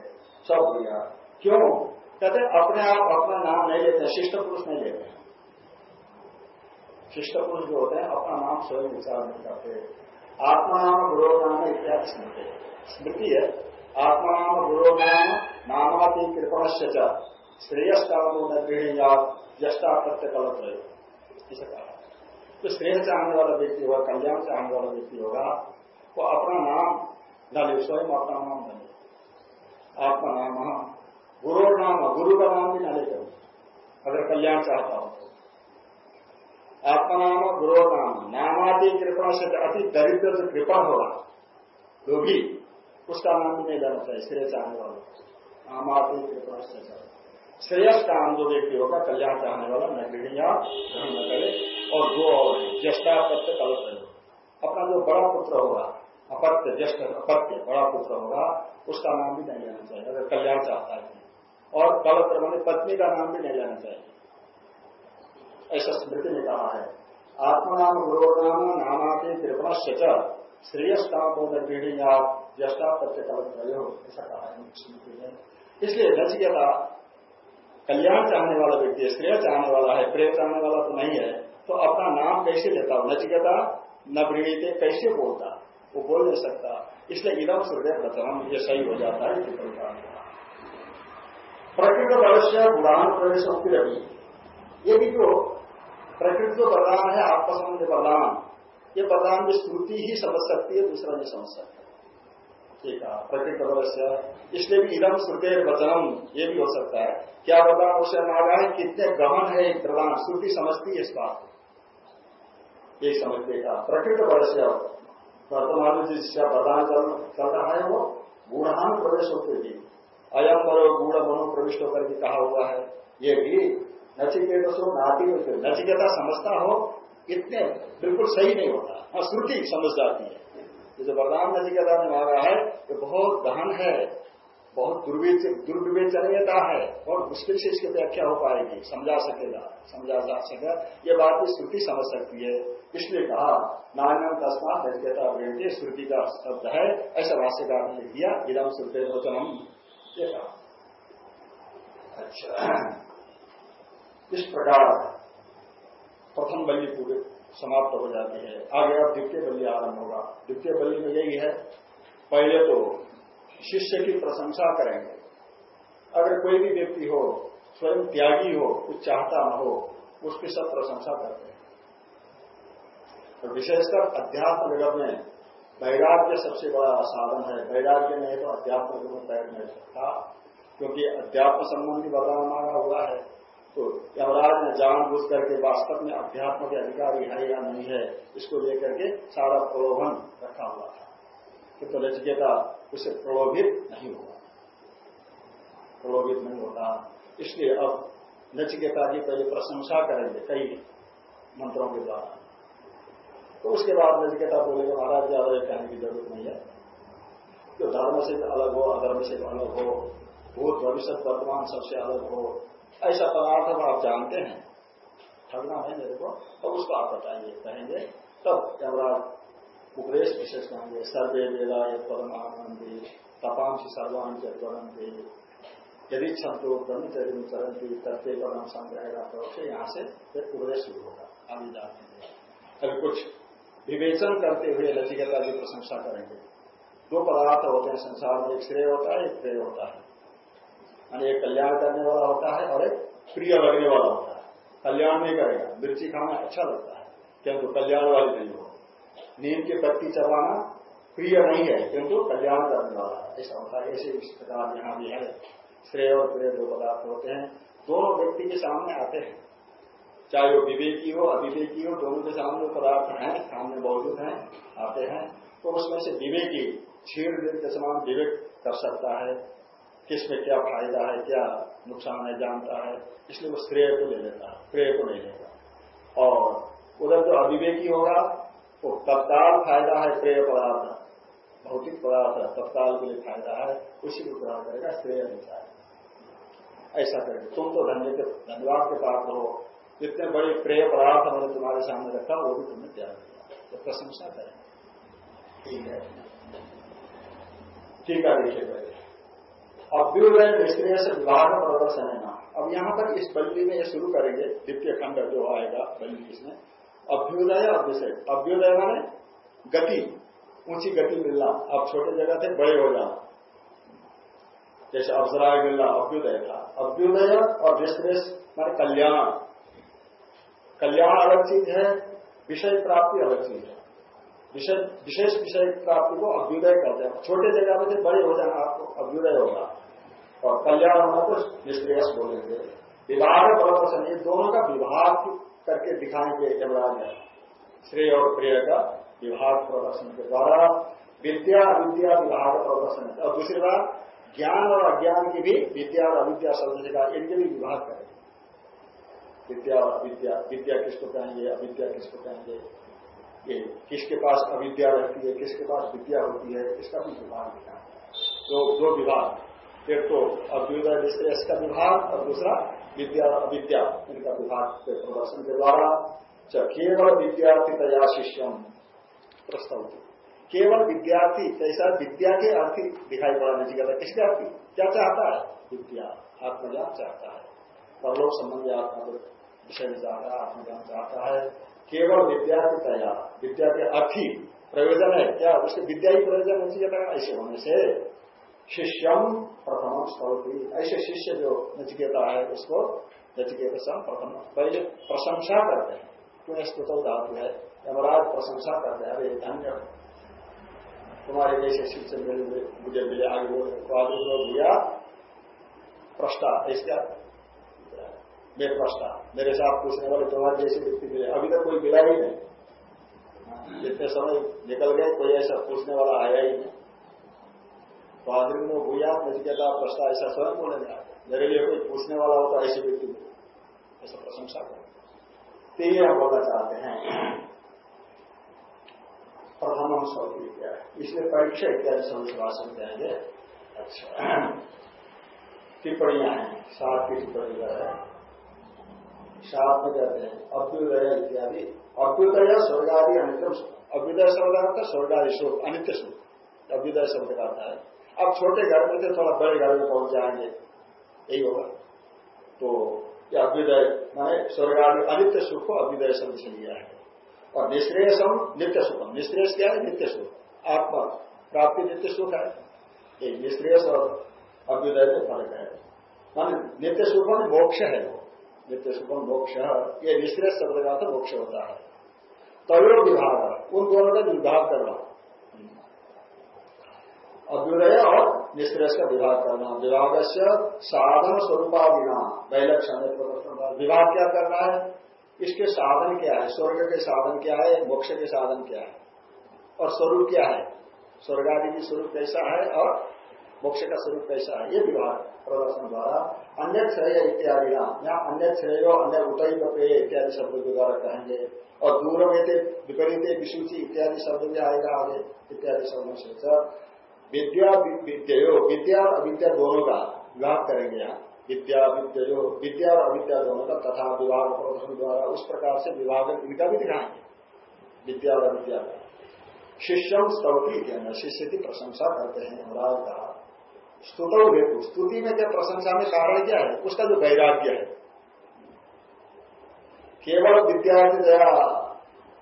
Speaker 1: सब दिया क्यों? कहते अपने आप अपना नाम नहीं लेते, शिष्ट पुरुष नहीं लेते। शिष्ट पुरुष जो होते हैं, अपना नाम स्वयं विचार नहीं करते आत्मा नाम गुरु नाम इत्यादि स्मृति स्मृति है, आत्मा नाम गुरु नाम नामाति कृपण से श्रेयस काम न गृहणीया ज्येष्ठा प्रत्यय गलत इसे कहा। तो श्रेय चाहने वाला व्यक्ति होगा, कल्याण चाहने वाला व्यक्ति होगा, वो अपना नाम न स्वयं अपना नाम न ले आत्मा नाम, गुरु नाम, गुरु का नाम भी न ले अगर कल्याण चाहता हो तो आत्मा नाम गुरु नाम नामादि कृपा से अति दरिद्र जो कृपा होगा लोभी उसका नाम भी नहीं लेना चाहिए, श्रेय चाहने वाला आम आदमी के श्रेयस काम जो व्यक्ति होगा, कल्याण चाहने वाला न गृहिया ग्रहण न करे और जो और ज्येष्ठा पत्य कल्प अपना जो बड़ा पुत्र होगा, अपत्य, ज्येष्ठ, अपत्य, बड़ा पुत्र होगा, उसका नाम भी नहीं लेना चाहिए, अगर कल्याण चाहता है और कलत्र मैंने पत्नी का नाम भी नहीं लेना चाहिए। ऐसा स्मृति ने कहा है। आत्मा नाम गुरु नाम नामादि कृपण श्रेयस काम होगा गृहिया ज्येष्ठा प्रत्येक ऐसा कहा है इसलिए नचिकेता कल्याण चाहने वाला व्यक्ति है, श्रेय चाहने वाला है, प्रेम चाहने वाला तो नहीं है तो अपना नाम कैसे लेता हो? नचिकेता न वृणीते कैसे बोलता वो बोल नहीं सकता। इसलिए इधम सूर्य प्रथम ये सही हो जाता है प्रकृत भविष्य बुरान प्रवेश ये भी जो प्रकृति जो वरदान है, आत्मसंबंध वरदान ये वरदान भी श्रुति ही समझ सकती है, दूसरा नहीं समझ सकता। ठीक है, प्रकृत अवश्य इसलिए भी इदम श्रुते वचनम, ये भी हो सकता है। क्या वरदान उसे मांगा है कितने गहन है एक प्रदान श्रुति समझती है इस बात को। एक समझते का प्रकृत अवश्य वर्तमान में जिसका प्रदान चल रहा है, वो गुणान प्रवेश होते भी अयम पर गुण मनो प्रविष्ट होकर के कहा हुआ है। ये भी नचिकेता सो नाती नचिकेता समझता हो, इतने बिल्कुल सही नहीं होता। हाँ श्रुति समझ जाती है। ये जो वरदान नचिकेता ने मांगा है, ये बहुत गहन है, बहुत दुर्विवेचनीयता है, और मुश्किल से इसकी व्याख्या हो पाएगी। समझा सकेगा, समझा जा सकेगा ये बात भी श्रुति समझ सकती है। इसलिए कहा नान्यम तस्मात नचिकेता के श्रुति का शब्द है। ऐसा भाष्यकार ने लिख दिया इधम श्रुति वचनम ये कहा। अच्छा। इस प्रकार प्रथम बल्ली पूरे समाप्त हो जाती है। आगे अब द्वितीय बल्ली आरंभ होगा। द्वितीय बल्ली में यही है, पहले तो शिष्य की प्रशंसा करेंगे। अगर कोई भी व्यक्ति हो, स्वयं त्यागी हो, कुछ चाहता न हो, उसकी सब प्रशंसा करते हैं। तो विशेषकर अध्यात्म जगत में वैराग्य सबसे बड़ा साधन है। वैराग्य नहीं तो अध्यात्म में पैर नहीं सकता, क्योंकि अध्यात्म संबंधी वरदान मांगा हुआ है। तो यमराज ने जान बुझ करके वास्तव में अध्यात्म के अधिकारी है या नहीं है, इसको लेकर के सारा प्रलोभन रखा हुआ था। कि तो नचिकेता उसे प्रलोभित नहीं होगा प्रलोभित नहीं होता। इसलिए अब नचिकेता की पहले प्रशंसा करेंगे कई मंत्रों के द्वारा। तो उसके बाद नचिकेता बोलेगा, महाराज, ज़्यादा कहने की ज़रूरत नहीं है। जो धर्म से अलग हो, अधर्म से अलग हो, भूत, भविष्य, वर्तमान सबसे अलग हो ऐसा पदार्थ को आप जानते हैं। ठगना है मेरे को तो उसको आप बताइए, कहेंगे, तब यमराज उपदेश विशेष कहेंगे सर्वे वेदा एक परमानंदी तपाम से सर्वान चरवरंती यदि छंतो ब्रह्मचर्य में चरंती तत्व परम संग्रह से यहाँ से फिर उपदेश शुरू होगा। अभी जानते हैं। अभी कुछ विवेचन करते हुए लचिकता की प्रशंसा करेंगे। दो पदार्थ होते हैं, संसार में एक श्रेय होता है, एक प्रेय होता है। यानी एक कल्याण करने वाला होता है और एक प्रिय लगने वाला होता है। कल्याण नहीं करेगा मिर्ची खाना अच्छा लगता है, किंतु कल्याण वाली नहीं हो नीम की पत्ती चबाना प्रिय नहीं है, किंतु कल्याण करने वाला है। ऐसा होता है ऐसे इस प्रकार यहाँ भी है, श्रेय और प्रिय दो पदार्थ होते हैं। दोनों व्यक्ति के सामने आते हैं, चाहे वो विवेकी हो, अविवेकी हो, दोनों के सामने पदार्थ हैं, सामने मौजूद हैं, आते हैं तो उसमें से विवेकी छीड़ दिन के समान विवेक कर सकता है। किसमें क्या फ़ायदा है, क्या नुकसान है, जानता है। इसलिए वो श्रेय को ले लेता है, प्रेय को नहीं लेता। और उधर जो अविवेकी होगा, वो तत्काल फ़ायदा है, प्रेय पदार्थ भौतिक पदार्थ तत्काल के लिए फ़ायदा है, उसी को ग्रहण करेगा, श्रेय है। ऐसा करेंगे। तुम तो धन्य के, धन्यवाद के पात्र हो। जितने बड़े प्रेय पदार्थ मैंने तुम्हारे सामने रखा, वो भी तुमने त्याग दिया। तो प्रशंसा करें। ठीक है। ठीक है देखिए पहले अभ्युदय निष्क्रिय से का प्रदर्शन है ना। अब यहाँ पर इस बल्ली में ये शुरू करेंगे, द्वितीय खंड जो आएगा बल्ली इसमें। अभ्युदय और विषय। अभ्युदय माने गति, ऊँची गति मिलना। अब छोटे जगह थे, बड़े हो जाना जैसे अवसराय मिलना, अभ्युदय था। अभ्युदय और निष्क्रेष माने कल्याण। कल्याण अलग चीज़ है, विषय प्राप्ति अलग चीज़ है। विशेष विषय प्राप्ति को अभ्युदय कहते हैं। छोटे जगह में से बड़े हो जाना, आपको अभ्युदय होगा। और कल्याण होना तो निष्क्रियस बोलेंगे विभाग प्रदर्शन ये दोनों का विभाग करके दिखाएँगे यमराज है श्रेय और प्रिय का विभाग प्रदर्शन के द्वारा विद्या अविद्या विभाग प्रदर्शन। और दूसरी बात, ज्ञान और अज्ञान की भी विद्या और अविद्या शब्द से कहा इनके भी विभाग करेंगे विद्या और अविद्या, विद्या किसको कहेंगे, अविद्या किसको कहेंगे? ये किसके पास अविद्या रहती है, किसके पास विद्या होती है, इसका भी विभाग दिखाएँगे तो दो विभाग एक तो अभ्युदय विश्लेष का विभाग, और दूसरा विद्या, अविद्या, इनका विभाग के प्रदर्शन के द्वारा केवल विद्यार्थी तया शिष्यम प्रस्ताव केवल विद्यार्थी कैसा विद्या के अर्थी दिखाई पड़ा नहीं कहता किसके अर्थी क्या चाहता है? विद्या, आत्मज्ञान चाहता है। परलोक संबंधी आत्मा विषय में चाहता है, आत्मज्ञान चाहता है। केवल विद्यार्थी तया, विद्या के अर्थी प्रयोजन है। क्या उसके विद्या ही प्रयोजन नहीं कहता ऐसे होने से शिष्यम प्रथम स्तवती ऐसे शिष्य जो नचिकेता है, उसको नचिकेत प्रथम पहले प्रशंसा करते हैं। क्यों स्तुत धातु है। यमराज प्रशंसा करते हैं। अरे, धन्य तुम्हारे जैसे शिक्षक मिले मुझे मिले, आगे बोल स्वादिष्ट भैया प्रश्ता इसका मेरे प्रश्ता। मेरे साथ पूछने वाले तुम्हारे जैसे व्यक्ति मिले। अभी तक कोई मिला ही नहीं। जितने समय निकल गए, कोई ऐसा पूछने वाला आया ही नहीं। स्वादिन में भूया नचिकेता प्रश्ता ऐसा स्वयं बोले लगा मेरे लिए कोई पूछने वाला होता, ऐसे व्यक्ति ऐसा प्रशंसा करें। तो ये हम बोलना चाहते हैं। प्रथम हम सब क्या है। इसलिए परीक्षा इत्यादि सभी भाषण कहेंगे अच्छा। टिप्पणियाँ हैं। सात की टिप्पणी कर है। सात में कहते हैं। अभ्युदय इत्यादि। अभ्युदय स्वर्ग आदि अनित्य अभ्युदय शब्द का अर्थ स्वर्ग आदि सुख अनित्य सुख अभ्युदय शब्द का है। अब छोटे घर में थे थोड़ा बड़े घर में पहुँच जाएँगे। यही होगा। तो ये अभ्युदय, माने स्वर्ग आदि अनित्य सुख को अभ्युदय शब्द से लिया है। और निश्रेयसम नित्य सुखम। निश्रेयस क्या है? नित्य सुख। आत्मा प्राप्ति नित्य सुख है। ये निश्रेयस और अभ्युदय में फ़र्क है। मान नित्य सुख मोक्ष है वो। नित्य सुखम मोक्ष। ये निश्रेय शब्द का तो मोक्ष होता है। तयो विभाग उन दोनों का विभाग करना। अभ्युदय और निश्रेष का विभाग करना विभाग से साधन स्वरूपाधिना वैलक्षण विभाग क्या करना है? इसके साधन क्या है? स्वर्ग के साधन क्या है? मोक्ष के साधन क्या है? और स्वरूप क्या है? स्वर्ग आदि की स्वरूप कैसा है? और मोक्ष का स्वरूप कैसा है? ये विभाग, प्रदर्शन द्वारा। अन्य श्रेय इत्यादि यहाँ अन्य श्रेय अन्य उतई पेय इत्यादि शब्द के द्वारा कहेंगे। और दूर में विपरीत विशुचि इत्यादि शब्द भी आएगा आगे, इत्यादि शब्दों से। विद्या विद्यो विद्या और अविद्या दोनों का विभाग करेंगे यहाँ विद्या विद्यो विद्या और अविद्या दोनों का तथा विभाग प्रदर्शन द्वारा उस प्रकार से विभाग इनका भी दिखाएँगे विद्या और अविद्या का। शिष्यम स्तवती कहना शिष्य की प्रशंसा करते हैं महाराज का। स्तुत हेतु, स्तुति में क्या प्रशंसा में कारण क्या है? उसका जो वैराग्य है। केवल विद्यार्थी दया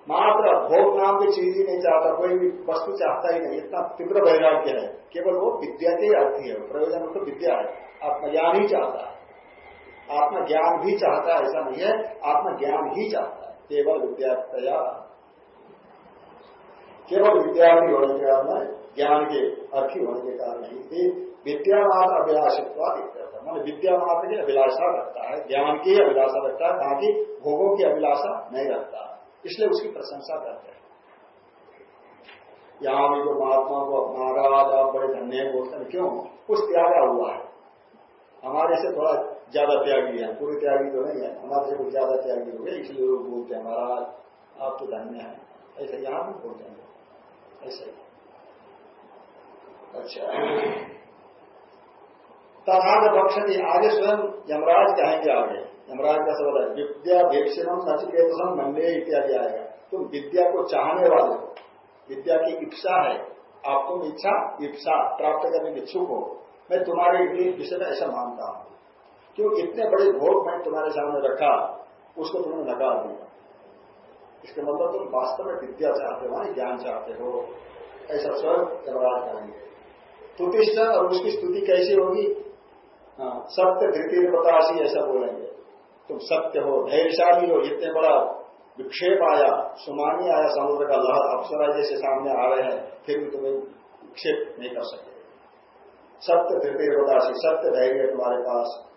Speaker 1: मात्र भोग नाम की चीज़ ही नहीं चाहता, कोई भी वस्तु चाहता ही नहीं, इतना तीव्र वैराग्य है। केवल वो विद्या के अर्थी है प्रयोजन तो विद्या है, आत्मज्ञान ही चाहता है। आत्मज्ञान भी चाहता है, ऐसा नहीं है, आत्मज्ञान ही चाहता है, केवल विद्यार्थया। केवल विद्यार्थी होने के कारण ज्ञान के अर्थी होने के कारण थी विद्या मात्र अभिलाषित्व मान विद्या मात्र की अभिलाषा रखता है, ज्ञान की अभिलाषा रखता है बाकी भोगों की अभिलाषा नहीं रखता। इसलिए उसकी प्रशंसा करते हैं। यहाँ भी वो महात्मा को महाराज आप बड़े धन्य बोलते हैं, क्यों? कुछ त्यागा हुआ है। हमारे से थोड़ा ज़्यादा त्यागी है। पूरे त्यागी तो नहीं है। हमारे से कुछ ज़्यादा त्यागी हो गए, इसलिए लोग बोलते हैं, महाराज, आप तो धन्य है। ऐसे यहाँ भी बोलते हैं। ऐसे। अच्छा। तथा बक्षती आगे स्वयं यमराज कहेंगे आगे। यमराज का शब्द है विद्या भेक्षणम नचिकेतम मंडे इत्यादि आएगा। तुम विद्या को चाहने वाले हो विद्या की इच्छा है आप तुम इच्छा इच्छा प्राप्त करने के इच्छुक हो मैं तुम्हारे लिए विषय में ऐसा मानता हूँ। क्यों? इतने बड़े भोग मैं तुम्हारे सामने रखा उसको तुमने नकार दिया। इसके मतलब तुम वास्तव में विद्या चाहते हो ज्ञान चाहते हो। ऐसा स्वयं जवाब करेंगे। स्तुतिष्ठ और उसकी स्तुति कैसी होगी? हाँ, सत्य धृति बतासी ऐसा बोलेंगे। तुम सत्य हो, धैर्यशाली हो, इतने बड़ा विक्षेप आया, सुमानी आया समुद्र का लहर अप्सरा जैसे सामने आ रहे हैं, फिर भी तुम्हें विक्षेप नहीं कर सकते। सत्य धृति होदासी सत्य धैर्य तुम्हारे पास।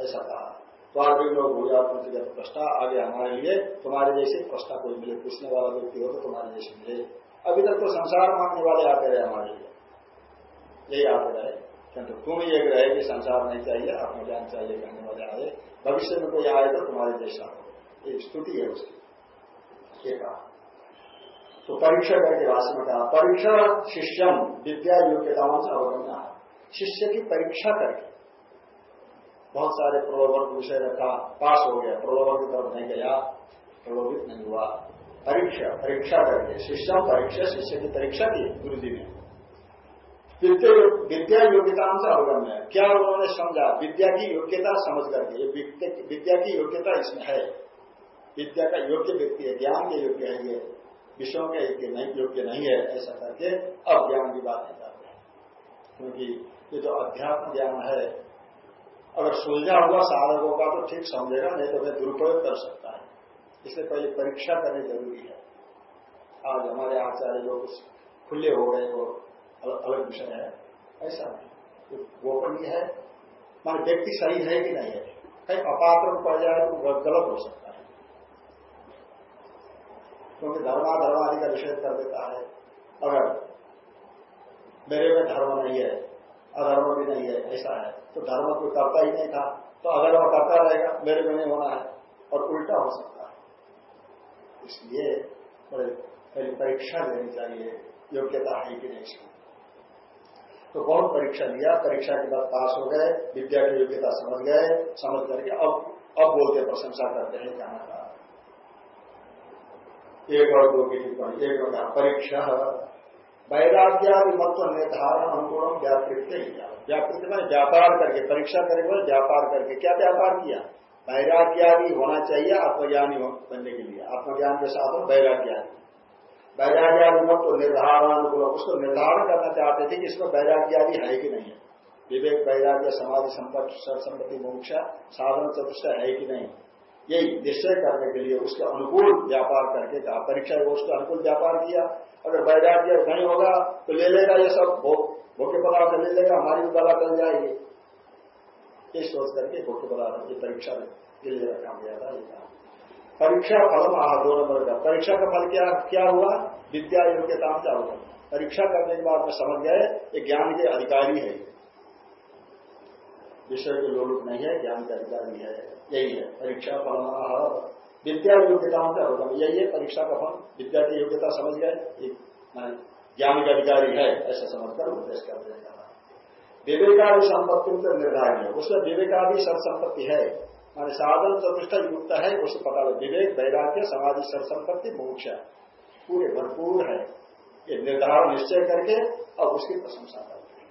Speaker 1: ऐसा कहा। तो आगे लोग हो जाते प्रश्न आगे हमारे लिए, तुम्हारे जैसे प्रश्न कोई मिले, पूछने वाला व्यक्ति हो तो तुम्हारे जैसे मिले। अभी तक तो संसार मांगने वाले आते रहे हमारे लिए। यही आते रहे। किंतु तुम एक रहे कि संसार नहीं चाहिए ज्ञान चाहिए कहने वाले आए भविष्य में कोई आए तो तुम्हारे जैसा हो। एक स्तुति है उसकी। एक तो परीक्षा करके भाषण में कहा, परीक्षा शिष्यम विद्या योग्यताओं से अवगमना शिष्य की परीक्षा करके। बहुत सारे प्रलोभन विषय रखा पास हो गया। प्रलोभन की तरफ़ नहीं गया, प्रलोभित नहीं हुआ। परीक्षा परीक्षा करके। शिष्य परीक्षा, शिष्य की परीक्षा की गुरु जी ने। विद्या योग्यता से अवगम है। क्या उन्होंने समझा? विद्या की योग्यता समझ करके। विद्या की योग्यता इसमें है। विद्या का योग्य व्यक्ति है, ज्ञान के योग्य है ये। विषयों के योग्य नहीं योग्य नहीं है, ऐसा करके अब ज्ञान की बात नहीं करते क्योंकि ये जो अध्यात्म ज्ञान है। अगर सुलझा हुआ साधकों का तो ठीक समझेगा, नहीं तो वह दुरुपयोग कर सकता है। इसलिए पहले परीक्षा करनी ज़रूरी है। आज हमारे आचार्य लोग खुले हो गए वो अलग विषय है। ऐसा नहीं। गोपनीय है। मान व्यक्ति सही है कि नहीं है। कहीं अपात्र पड़ जाए तो गलत हो सकता है। क्योंकि धर्मा आदि का निषेध कर देता है। अगर मेरे में धर्म नहीं है, अधर्म भी नहीं है, ऐसा है तो धर्म कोई करता ही नहीं था। तो अधर्म करता रहेगा, मेरे में नहीं होना है, और उल्टा हो सकता है। इसलिए परीक्षा देनी चाहिए। योग्यता है कि नहीं तो बहुत परीक्षा लिया, परीक्षा के बाद पास हो गए विद्या की योग्यता समझ गए, समझ करके अब अब बोलते प्रशंसा करते हैं, क्या एक और दो की टिप्पणी, एक और परीक्षा। वैराग्यादि मत्व निर्धारण अनुकूल व्यापृत व्यापृत में व्यापार करके, परीक्षा करेंगे व्यापार करके, क्या व्यापार किया? वैराग्यादि होना चाहिए, आत्मज्ञानी बनने के लिए। आत्मज्ञान के साथ वैराग्यादि। वैराग्यादिमत तो निर्धारण उसको निर्धारण करना चाहते थे कि इसमें वैराग्यादि है कि नहीं है विवेक वैराग्य समाधि संपत्ति संपत्ति मोक्षा साधन चतुष्ट है कि नहीं यही निश्चय करने के लिए उसके अनुकूल व्यापार करके कहा परीक्षा को उसके अनुकूल व्यापार किया अगर वैराग्य नहीं होगा तो ले लेगा ये सब भोग्य पदार्थ ले लेगा हमारी भी गला चल जाएगी ये सोच करके भोग्य पदार्थ की परीक्षा के लिए रखा गया था ये परीक्षा फल आह दो नंबर का परीक्षा का फल क्या क्या हुआ? विद्या योग्यता में होगा परीक्षा करने के बाद में समझ गए, ये ज्ञान के अधिकारी है। विषय के लोलुप नहीं है, ज्ञान के अधिकारी है। यही है, परीक्षा फल विद्या योग्यता से होगा? यही है, परीक्षा का फल। विद्या की योग्यता समझ गए ज्ञान के अधिकारी है, ऐसा समझकर उपदेश कर देगा विवेकादि संपत्ति निर्धारण है। उसमें विवेकादि सब संपत्ति है। मान साधन चतुष्ट युक्त है उसे पता लगे विवेक, वैराग्य, समाधि संपत्ति मोक्ष पूरे भरपूर है। ये निर्धारण निश्चय करके अब उसकी प्रशंसा करते हैं।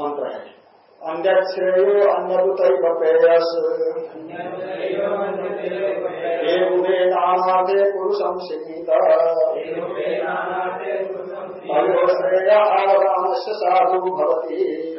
Speaker 1: मंत्र है अन्य श्रेयो अन्यत प्रेयस एवमेनाथे पुरुषम सीमित श्रेय आरामस्य साधु भवती।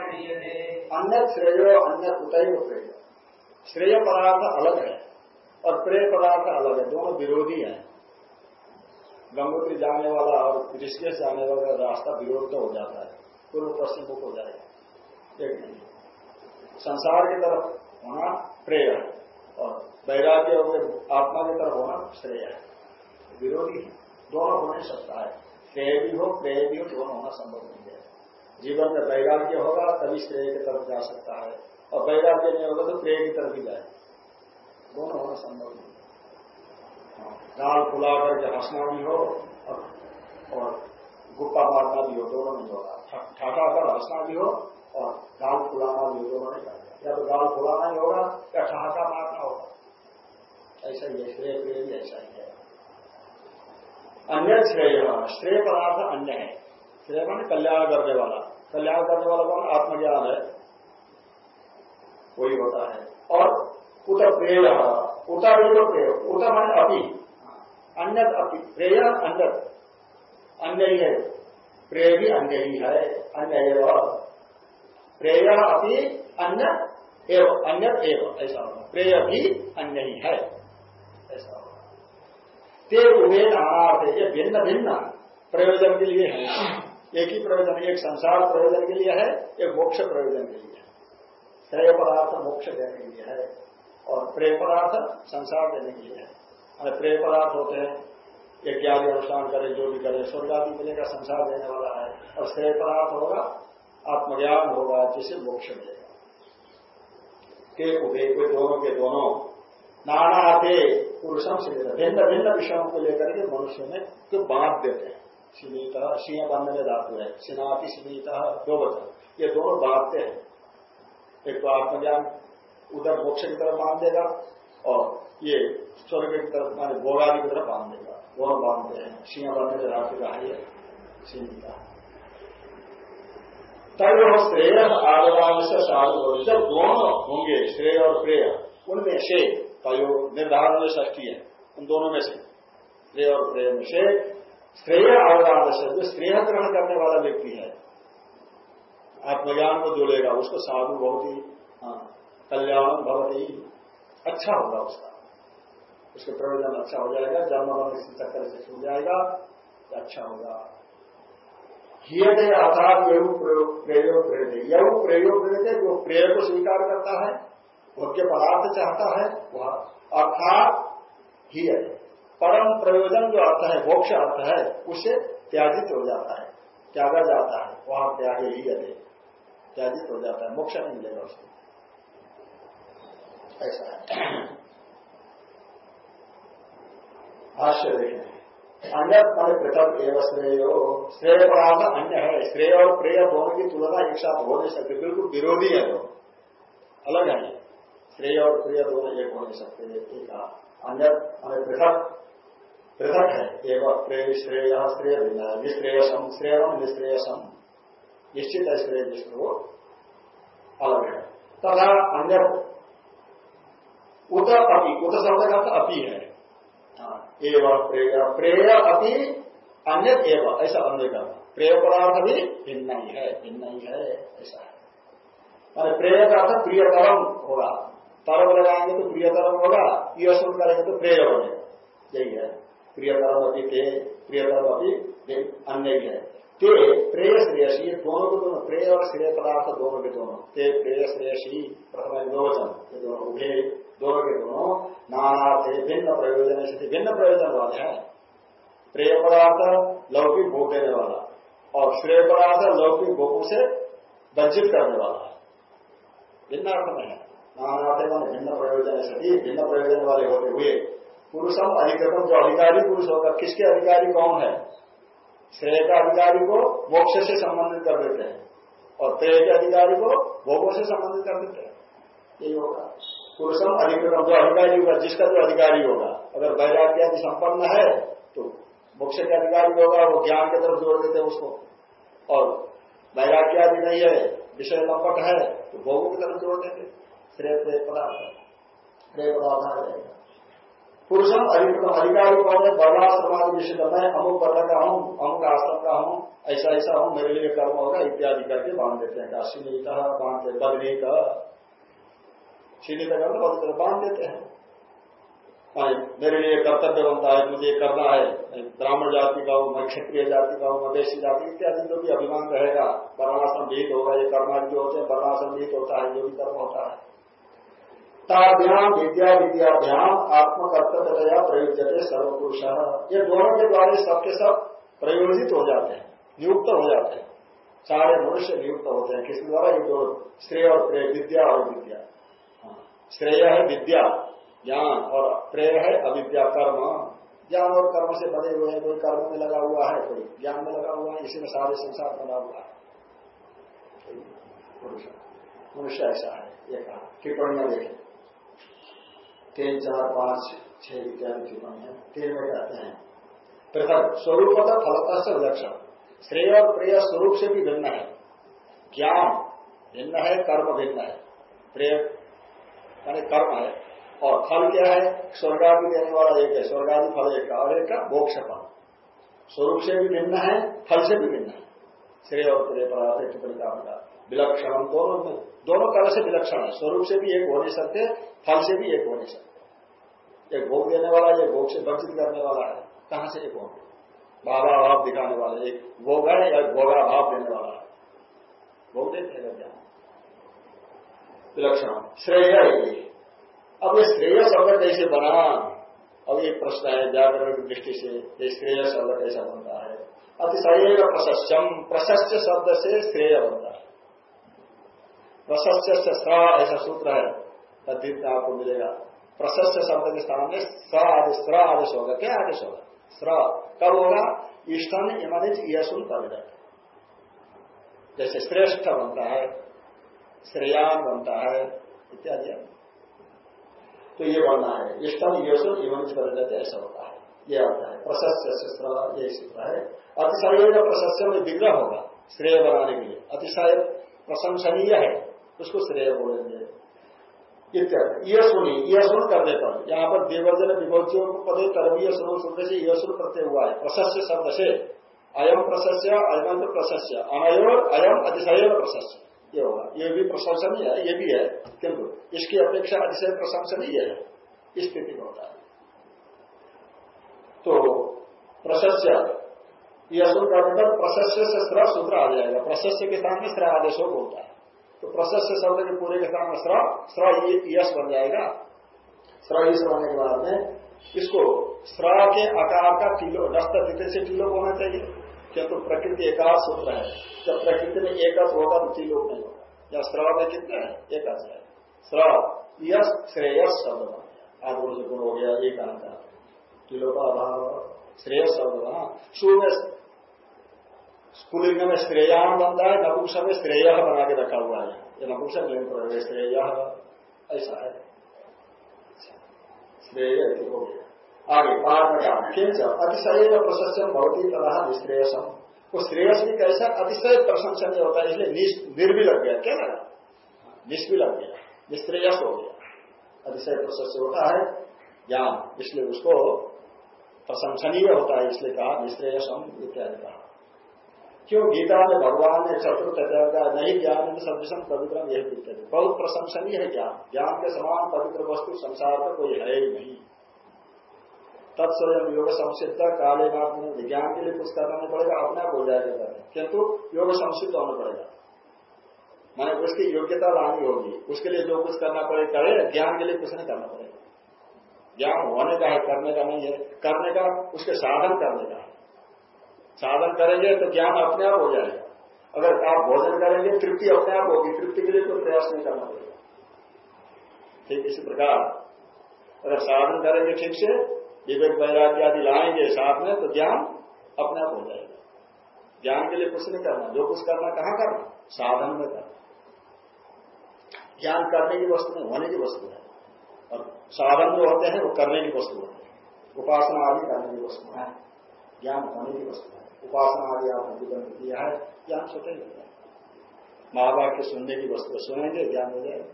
Speaker 1: अन्य श्रेय अन्य उतय प्रेय श्रेय। पदार्थ अलग है और प्रेय पदार्थ अलग है, दोनों विरोधी हैं। गंगोत्री जाने वाला और ऋषिकेश जाने वाला रास्ता विरोध तो हो जाता है, पूर्व पश्चिम हो जाएगा। संसार की तरफ़ होना प्रेय और वैराग्य और आत्मा की तरफ़ होना श्रेय है। विरोधी दोनों हो नहीं सकता है। श्रेय भी हो, प्रेय भी हो, दोनों होना संभव नहीं है। जीवन में वैराग्य होगा, तभी श्रेय की तरफ़ जा सकता है। और वैराग्य नहीं होगा तो प्रेय की तरफ़ ही जाए। दोनों होना संभव नहीं। गाल फुला करके हंसना भी हो और गुप्पा मारना भी हो, दोनों नहीं होगा। ठाटा कर हंसना भी हो, और गाल फुलाना भी हो, दोनों नहीं करना या तो गाल फुलाना ही होगा, या ठहाका मारना होगा। ऐसा ही है, श्रेय प्रेय भी ऐसा ही है। अन्य श्रेय श्रेय पदार्थ अन्य है। श्रेय मान कल्याण करने वाला। कल्याण करने वाला कौन? आत्मज्ञान है। वही होता है। और उत प्रेय उतर उत प्रेय, उत मान अपी अन्य अपी प्रेय अन्य अन्य ही। है प्रेय भी अन्य ही। है अन्य एवं प्रेय अपनी अन्य एवं। अन्य एवं। ऐसा होगा। प्रेय भी अन्य ही। है ऐसा होगा। ते उभे नानार्थ ये भिन्न भिन्न प्रयोजन के लिए है। एक ही प्रयोजन, एक संसार प्रयोजन के लिए है, एक मोक्ष प्रयोजन के लिए है। श्रेय पदार्थ मोक्ष देने के लिए है और प्रेम पदार्थ संसार देने के लिए है। अरे प्रेम पदार्थ होते हैं, एक ज्ञानी अनुष्ठान करे, जो भी करे, स्वर्ग आदि मिलेगा, संसार देने वाला है। और श्रेय पदार्थ होगा, आत्मज्ञान होगा, जिसे मोक्ष मिलेगा। के उभे कोई दोनों के दोनों, नाना थे पुरुषम से भिन्न भिन्न विषयों को लेकर के मनुष्य में जो बांट देते हैं। सीमित सिंह बंधन में धातु है सिनापी सीमित दो वचन ये दोनों बांधते हैं। एक तो आत्मज्ञान, उधर मोक्ष की तरफ़ मान देगा और ये स्वर्ग की तरफ़, माने भोगादि की तरफ़ बाँध देगा दोनों बांधते हैं। सिंह बांधने से राशि का है का तब श्रेय आगवान से साधु जब दोनों होंगे, श्रेय और प्रेय, उनमें से तय निर्धारण में ष्ठी है। उन दोनों में से, श्रेय और प्रेय में से श्रेय अवगान से जो श्रेय ग्रहण करने वाला व्यक्ति है आत्मज्ञान को जोड़ेगा उसको साधु बहुत ही हाँ, कल्याण बहुत ही अच्छा होगा उसका। उसके प्रयोजन अच्छा हो जाएगा जन्म मरण इसी चक्कर से छूट जाएगा तो अच्छा होगा। हियते अर्थात यहु प्रयोग प्रेरित यहु प्रयोग प्रेरित जो प्रेय को स्वीकार करता है भोग्य पदार्थ चाहता है वह अर्थात ही परम प्रयोजन जो अर्थ है, मोक्ष अर्थ है उससे त्याजित हो जाता है। त्यागा जाता है, वहाँ त्यागे ही अरे त्याजित हो जाता है, मोक्ष नहीं मिलेगा उसको। ऐसा है। भाष्य देखें अन्य पृथक एवं श्रेय। श्रेय पदार्थ अन्य है। श्रेय और प्रेय दोनों की तुलना एक साथ हो नहीं सकती, बिल्कुल विरोधी है दोनों अलग है। श्रेय और प्रिय दोनों एक हो। नहीं सकते अन्य मान पृथक पृथक है। एवं प्रेय श्रेय श्रेय भिन्न निश्रेयसम श्रेयम निश्रेयसम निश्चित है श्रेय जिसको अलग है। तथा अन्य उत अपी उत शब्द का अर्थ अपी है। हाँ, एवं प्रेय। प्रेय अपी अन्य एवं ऐसा अन्य का। प्रेय पदार्थ भी भिन्न ही है भिन्न ही है ऐसा है। मैंने प्रेय का अर्थ प्रियतरम होगा। तरम लगाएँगे तो प्रियतरम होगा यह करेंगे तो प्रेय बनेगा यही है। प्रियतरम अपनी ते प्रियतरम अपनी अन्य ही है ते प्रेय श्रेयसी ये दोनों के दोनों प्रेय और श्रेय पदार्थ दोनों के दोनों ते प्रेय श्रेयसी प्रथम विरोचन ये दोनों उभे दोनों के दोनों नाना थे भिन्न प्रयोजन से भिन्न प्रयोजन वाले हैं प्रेय पदार्थ लौकिक भोग देने वाला और श्रेय पदार्थ लौकिक भोगों से वंचित करने वाला भिन्न अर्थ में है नाना थे भिन्न प्रयोजन सभी भिन्न प्रयोजन वाले होते हुए पुरुषम अधिकतम जो अधिकारी पुरुष होगा, किसके अधिकारी कौन है? श्रेय का अधिकारी को मोक्ष से संबंधित कर देते हैं। और प्रेय के अधिकारी को भोगों से संबंधित कर देते हैं। यही होगा। पुरुषम अधिकृतम जो अधिकारी होगा, जिसका जो अधिकारी होगा, अगर वैराग्य आदि संपन्न है तो मोक्ष के अधिकारी होगा, वो ज्ञान की तरफ़ जोड़ देते हैं उसको। और वैराग्य आदि नहीं है, विषय लंपट है तो भोगों की तरफ़ जोड़ देते श्रेय प्रेय पदार्थ श्रेय पदार्थ आ जाएगा। पुरुषम अधिकारी कौन है वर्णाश्रम विषय मैं अमुक वर्ण का हूँ, अमुक आश्रम का हूँ, ऐसा ऐसा हूँ, मेरे लिए कर्म होगा, इत्यादि करके बाँध देते हैं। अश्विनी का बांधते बदनी का। सीधी का करना बहुत बाँध देते हैं। मेरे लिए कर्तव्य बनता है, मुझे करना है। ब्राह्मण जाति का हूँ, मैं क्षत्रिय जाति का हूँ, मैं देशी जाति, इत्यादि जो भी अभिमान रहेगा वर्णाश्रम भीत होगा, ये कर्मादि जो होते हैं वर्णाश्रम भीत होता है, जो भी कर्म होता है। ताभ्याम विद्या विद्याभ्याम आत्मकर्तव्यतया प्रयुक्त सर्वपुरुष। ये दोनों के द्वारा सबके सब प्रयोजित हो जाते हैं, नियुक्त हो जाते हैं। सारे मनुष्य नियुक्त होते हैं। किसके द्वारा? ये दोनों, श्रेय और प्रेय, विद्या और विद्या श्रेय है विद्या, ज्ञान, और प्रेय है अविद्या, कर्म। ज्ञान और कर्म से बने हुए हैं, कोई कर्म में लगा हुआ है, कोई ज्ञान में लगा हुआ है, इसी में सारे संसार बना हुआ है। मनुष्य ऐसा है, ये कहा। टिप्पणियाँ देखें। तीन, चार, पाँच, छह इत्यादि टिप्पणियाँ तीन में कहते हैं। पृथक स्वरूप फलता से विलक्षण। श्रेय और प्रेय स्वरूप से भी भिन्न है। ज्ञान भिन्न है, कर्म भिन्न है। प्रेय यानी कर्म है। और फल क्या है? स्वर्गादि देने वाला एक है, स्वर्गादि फल एक का और एक का मोक्ष फल स्वरूप से भी भिन्न है, फल से भी भिन्न है। श्रेय और प्रिय पदार्थ टिप्पणी का विलक्षण दोनों दोनों तरह से विलक्षण है। स्वरूप से भी एक हो नहीं सकते फल से भी एक हो नहीं सकते एक भोग देने वाला, एक भोग से वंचित करने वाला है। कहाँ से एक होंगे? बाबा भाव दिखाने वाला एक भोग है या भोगा भाव देने वाला है। भोग देते हैं क्या? विलक्षण। श्रेय अब ये श्रेय शब्द कैसे बना? अब एक प्रश्न है व्याकरण की दृष्टि से। ये श्रेय शब्द कैसा बनता है? अतिशय प्रशस्यम। प्रशस्य शब्द से श्रेय बनता है। प्रशस्य से ऐसा सूत्र है। तद्धित आपको मिलेगा। प्रशस्य शब्द के स्थान में स आदेश स्र आदेश होगा। क्या आदेश होगा? स्र। कब होगा? ईष्टन यह सुन तब जैसे श्रेष्ठ बनता है श्रेयान बनता है, इत्यादि। तो ये बनना है इष्टम यशो इवन कर देते ऐसा होता है। ये आता है। प्रशस्य ये सूत्र है। अतिशय का प्रशस्य में विग्रह होगा, श्रेय बनाने के लिए। अतिशय प्रशंसनीय है, उसको श्रेय बोलेंगे। ये सुनी, ये सुन करने पर यहाँ पर देवर्जन विभोज्यों को पदे तरवीय सुनो सुनने से यह सुन करते हुआ है। प्रशस्य शब्द से। अयम प्रशस्य अयम प्रशस्य। अनयोर अयम, अतिशय प्रशस्य। ये होगा। ये भी प्रशंसनीय है, ये भी है। किंतु इसकी अपेक्षा अतिशय प्रशंसनीय है। इस स्थिति में होता है। तो प्रशस्य यह सुन करने पर प्रशस्य से स्त्र आ जाएगा। प्रशस्य के सामने स्त्र आदेशों को होता है। तो प्रशस्त शब्द के पूरे के सामने स्र स्र यश बन जाएगा। स्र यश बनने के बाद में इसको स्र के आकार का टीलो रस्त दिखे से टीलो होना चाहिए? क्या तो प्रकृति एकाश सूत्र है। जब प्रकृति में एकस होगा तो टीलो नहीं होगा। या स्र में कितने हैं? एकस है। स्र यश श्रेयस शब्द बन गुण हो गया, एक आना टीलो का अभाव श्रेयस शब्द शुभ स्कूलिंग में श्रेयान बनता है नपुंसक में श्रेय बना के रखा हुआ है। ये नपुंसक लिंग पर श्रेय ऐसा है। श्रेय हो गया। आगे, बाद में कहा किंच अतिशय प्रशंसन भवती तथा निश्रेयसम वो श्रेयस भी कैसा? अतिशय प्रशंसनीय होता है इसलिए निर् भी लग गया। क्या लगा? निष् भी लग गया। निश्रेयस हो गया। अतिशय प्रशंस होता है। ज्ञान, इसलिए उसको प्रशंसनीय होता है, इसलिए कहा निश्रेयसम इत्यादि कहा। क्यों? गीता में भगवान ने चतुर्थ का नहीं, ज्ञान में सदृशम पवित्र यही दिखते थे। बहुत प्रशंसनीय है ज्ञान। ज्ञान के समान पवित्र वस्तु संसार में कोई है ही नहीं। तत्स्वयं योग संसिद्ध, काले बात में विज्ञान के लिए कुछ करना नहीं पड़ेगा, अपने आप हो जाएगा किंतु योग संसिद्ध होना पड़ेगा। मैंने उसकी योग्यता लानी होगी। उसके लिए जो कुछ करना पड़े, करे, ज्ञान के लिए कुछ नहीं करना पड़ेगा। ज्ञान होने का है, करने का नहीं है। करने का, उसके साधन करने का है। साधन करेंगे तो ज्ञान अपने आप हो जाएगा। अगर आप भोजन करेंगे, तृप्ति अपने आप होगी। तृप्ति के लिए कोई प्रयास नहीं करना पड़ेगा। ठीक, इसी प्रकार, अगर साधन करेंगे ठीक से, विवेक वैराग्य आदि लाएँगे साथ में तो ज्ञान अपने आप हो जाएगा। ज्ञान के लिए कुछ नहीं करना। जो कुछ करना, कहाँ करना? साधन में करना। ज्ञान करने की वस्तु नहीं, होने की वस्तु है। और साधन जो होते हैं, वो करने की वस्तु होते हैं। उपासना आदि करने की वस्तु है। ज्ञान होने की वस्तु है। उपासना आदि आपने विकल्प किया है ज्ञान स्वतः हो जाए महावाक्य सुनने की वस्तु सुनेंगे, ज्ञान हो जाएगा।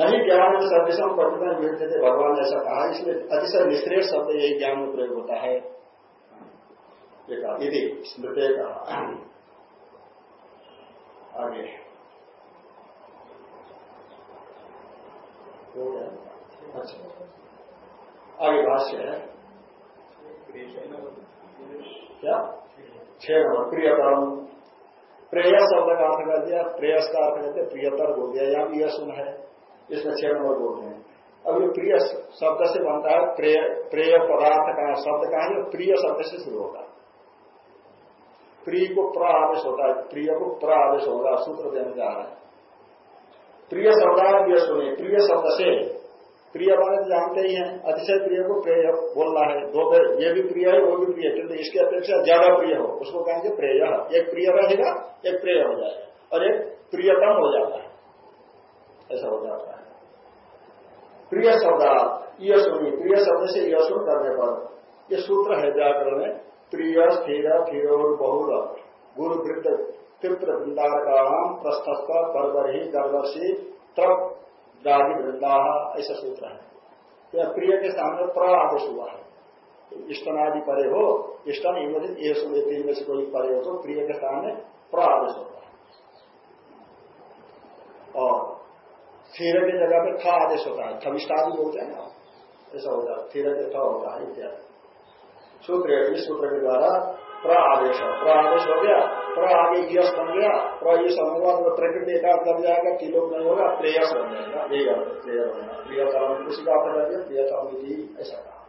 Speaker 1: नहीं, ज्ञान में सर्विसम प्रतिबंध विरुद्ध थे, भगवान ने ऐसा कहा इसलिए अतिशय निश्रेष शब्द यही ज्ञान में प्रयोग होता है। यदि स्मृत का आगे। अच्छा। आगे भाष्य है। क्या? नंबर प्रियतरम। प्रेय शब्द का अर्थ कर दिया, प्रेयस का अर्थ कहते प्रियतर बोल दिया यहाँ भी यह सुन है, इसमें छह नंबर बोलते हैं। अब ये प्रिय शब्द से बनता है, प्रेय प्रेय पदार्थ का शब्द का है प्रिय शब्द से शुरू होता है। प्रिय को प्र आदेश होता है, प्रिय को प्र आदेश होगा, सूत्र देने जा रहा है। प्रिय शब्द यह सुने प्रिय शब्द से प्रिय वाले तो जानते ही हैं, अतिशय प्रिय को प्रेय बोलना है। दो ये भी प्रिय है, वो भी प्रिय किंतु इसकी अपेक्षा ज़्यादा प्रिय हो, उसको कहेंगे प्रेय। एक प्रिय रहेगा, एक प्रिय हो जाएगा और एक प्रियतम हो जाता है। ऐसा हो जाता है। प्रिय शब्द यह सुनी। प्रिय शब्द से यह सुन करने पर, ये सूत्र है व्याकरण में, प्रिय, स्थिर फिर बहुल गुरु वृद्ध तीव्र वृंदारकाम प्रस्थस्थ परवरही गर्वर्षी तब दादी वृंदा ऐसा सूत्र है। तो प्रिय के सामने प्र आदेश हुआ है। इष्टनादि परे हो, इष्टन इमोदित ये सुने में से कोई परे हो तो प्रिय के सामने प्र आदेश होता है। और स्थिर की जगह पे थ आदेश होता है। थविष्टादि बोलते हैं ना। ऐसा होता है। स्थिर के थ होता है, इत्यादि। सूत्र सूत्र के द्वारा प्र आदेश प्र आदेश हो गया। प्र आगे यश बन गया प्र ये होगा तो प्रकृति एकाध लग जाएगा किलोक नहीं होगा प्रेयस बन जाएगा। यही अर्थ प्रेय बनना प्रियतम उसी का अर्थ कर दिया प्रियतम ऐसा कहा।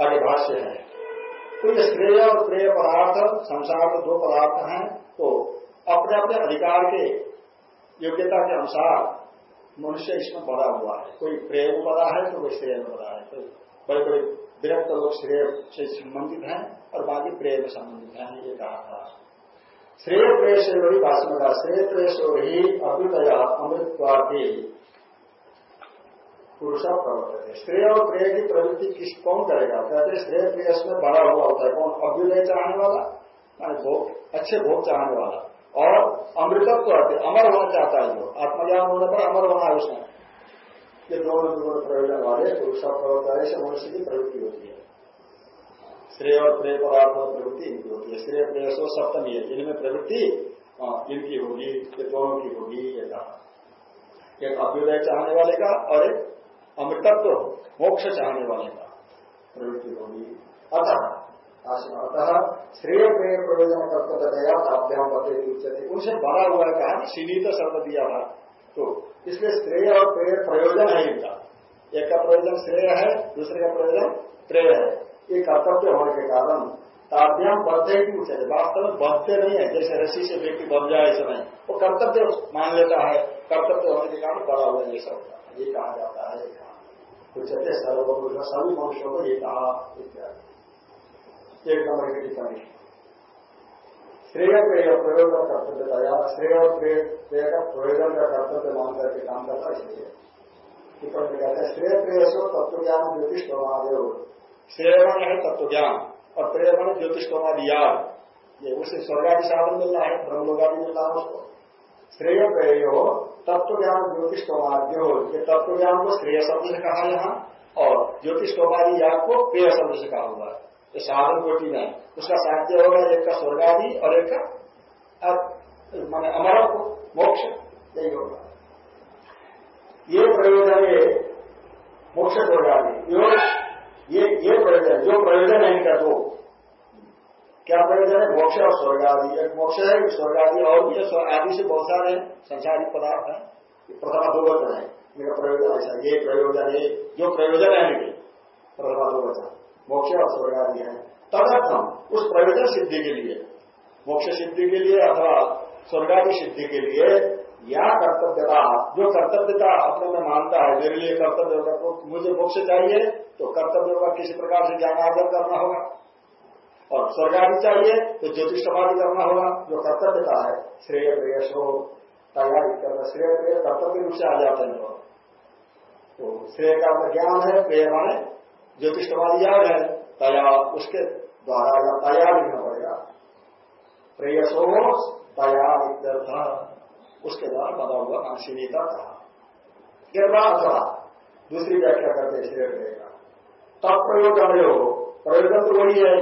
Speaker 1: आगे भाष्य है। तो ये श्रेय और प्रेय पदार्थ, संसार में दो पदार्थ हैं तो अपने अपने अधिकार के योग्यता के अनुसार मनुष्य इसमें बड़ा हुआ है। कोई प्रेम बड़ा है तो कोई श्रेय में बड़ा है। कोई बड़े बड़े विरक्त लोग श्रेय से संबंधित हैं और बाकी प्रेम संबंधित हैं, ये कहा था। श्रेय प्रेय से बड़ी भाषण का श्रेय प्रेय से ही अमृतया अमृतवादी पुरुष प्रवर्तित। है श्रेय और प्रेय की प्रवृत्ति किस कौन करेगा? कहते श्रेय प्रेयस में बड़ा हुआ होता है कौन? अभ्युदय चाहने वाला भोग, अच्छे भोग चाहने वाला। और अमृतत्व अमर होना चाहता है जो। आत्मज्ञान होने पर अमर होना है उसमें। ये दोनों दोनों प्रयोजन वाले पुरुष प्रवर्तन से मनुष्य की प्रवृत्ति होती है। श्रेय और प्रेय पदार्थ प्रवृत्ति इनकी होती है। श्रेय प्रेय सो सप्तमी है इनमें प्रवृत्ति इनकी होगी, ये दोनों की होगी, ये कहा एक अभ्युदय चाहने वाले का और एक अमृतत्व, मोक्ष चाहने वाले का प्रवृत्ति होगी। अतः अतः श्रेय प्रेय प्रयोजन कर्तव्यतया ताभ्याम उच्चते। उनसे बना हुआ है कहा सीमित शब्द दिया था तो इसलिए श्रेय और प्रेय प्रयोजन है इनका। एक का प्रयोजन श्रेय है, दूसरे का प्रयोजन प्रेय है। ये कर्तव्य होने के कारण ताभ्याम बद्धे की उचित वास्तव में बद्धते नहीं है, जैसे रस्सी से व्यक्ति बन जाए समय। वो कर्तव्य मान लेता है, कर्तव्य होने के कारण बड़ा हुआ ये सब ये कहा जाता है उच्चते सर्वपुरुष सभी मनुष्यों को ये कहा, इत्यादि। एक नंबर की टिप्पणी। श्रेय प्रेय प्रयोग का कर्तव्य तैयार श्रेय और प्रेय का प्रयोजन का कर्तव्य मान करके काम करता इसलिए टिप्पणी कहते हैं श्रेय प्रेय सो तत्व ज्ञान ज्योतिष प्रमादेव श्रेयमण है तत्व ज्ञान और प्रेयमण ज्योतिष को याद ये उसे स्वर्गादि साधन मिलना है ब्रह्मलोगादि मिलना है उसको श्रेय प्रेय हो तत्व ज्ञान ज्योतिष कौमाद्य हो ये तत्व ज्ञान को श्रेय शब्द से कहा यहाँ और ज्योतिष कौमारी याद को प्रेय शब्द से कहा हुआ है। ये साधन कोटि में। उसका साध्य होगा एक का स्वर्ग आदि और एक का मान अमर मोक्ष, यही होगा। ये प्रयोजन है मोक्ष स्वर्गादि। ये ये प्रयोजन, जो प्रयोजन है इनका दो। क्या प्रयोजन है? मोक्ष और स्वर्ग आदि एक मोक्ष है स्वर्ग आदि और भी आदि से बहुत सारे संसारिक पदार्थ है। प्रथमा दो है। इनका प्रयोजन ऐसा ये प्रयोजन है जो प्रयोजन है इनके, प्रथमा दो वचन। मोक्ष और स्वर्ग आदि है। तदर्थम उस प्रयोजन सिद्धि के लिए, मोक्ष सिद्धि के लिए अथवा स्वर्गादि सिद्धि के लिए या कर्तव्यता, जो कर्तव्यता अपने में मानता है, मेरे लिए कर्तव्य तो मुझे मोक्ष चाहिए तो कर्तव्य का किसी प्रकार से ज्ञान आदर करना होगा। और स्वर्गादि चाहिए तो ज्योतिष समाधि करना होगा, जो कर्तव्यता है, श्रेय प्रेयस हो तैयारी करना, श्रेय, प्रेय, कर्तव्य रूप से आ जाते हैं तो श्रेय का ज्ञान है, प्रेय माने ज्योतिष समाधि याद है तया उसके द्वारा या तया लिखना पड़ेगा प्रेयस तया उसके द्वारा बना हुआ असीमिता कहा। गिरवा अथवा दूसरी व्याख्या करते श्रेय रहेगा तब प्रयोजन हो। प्रयोजन तो वही है।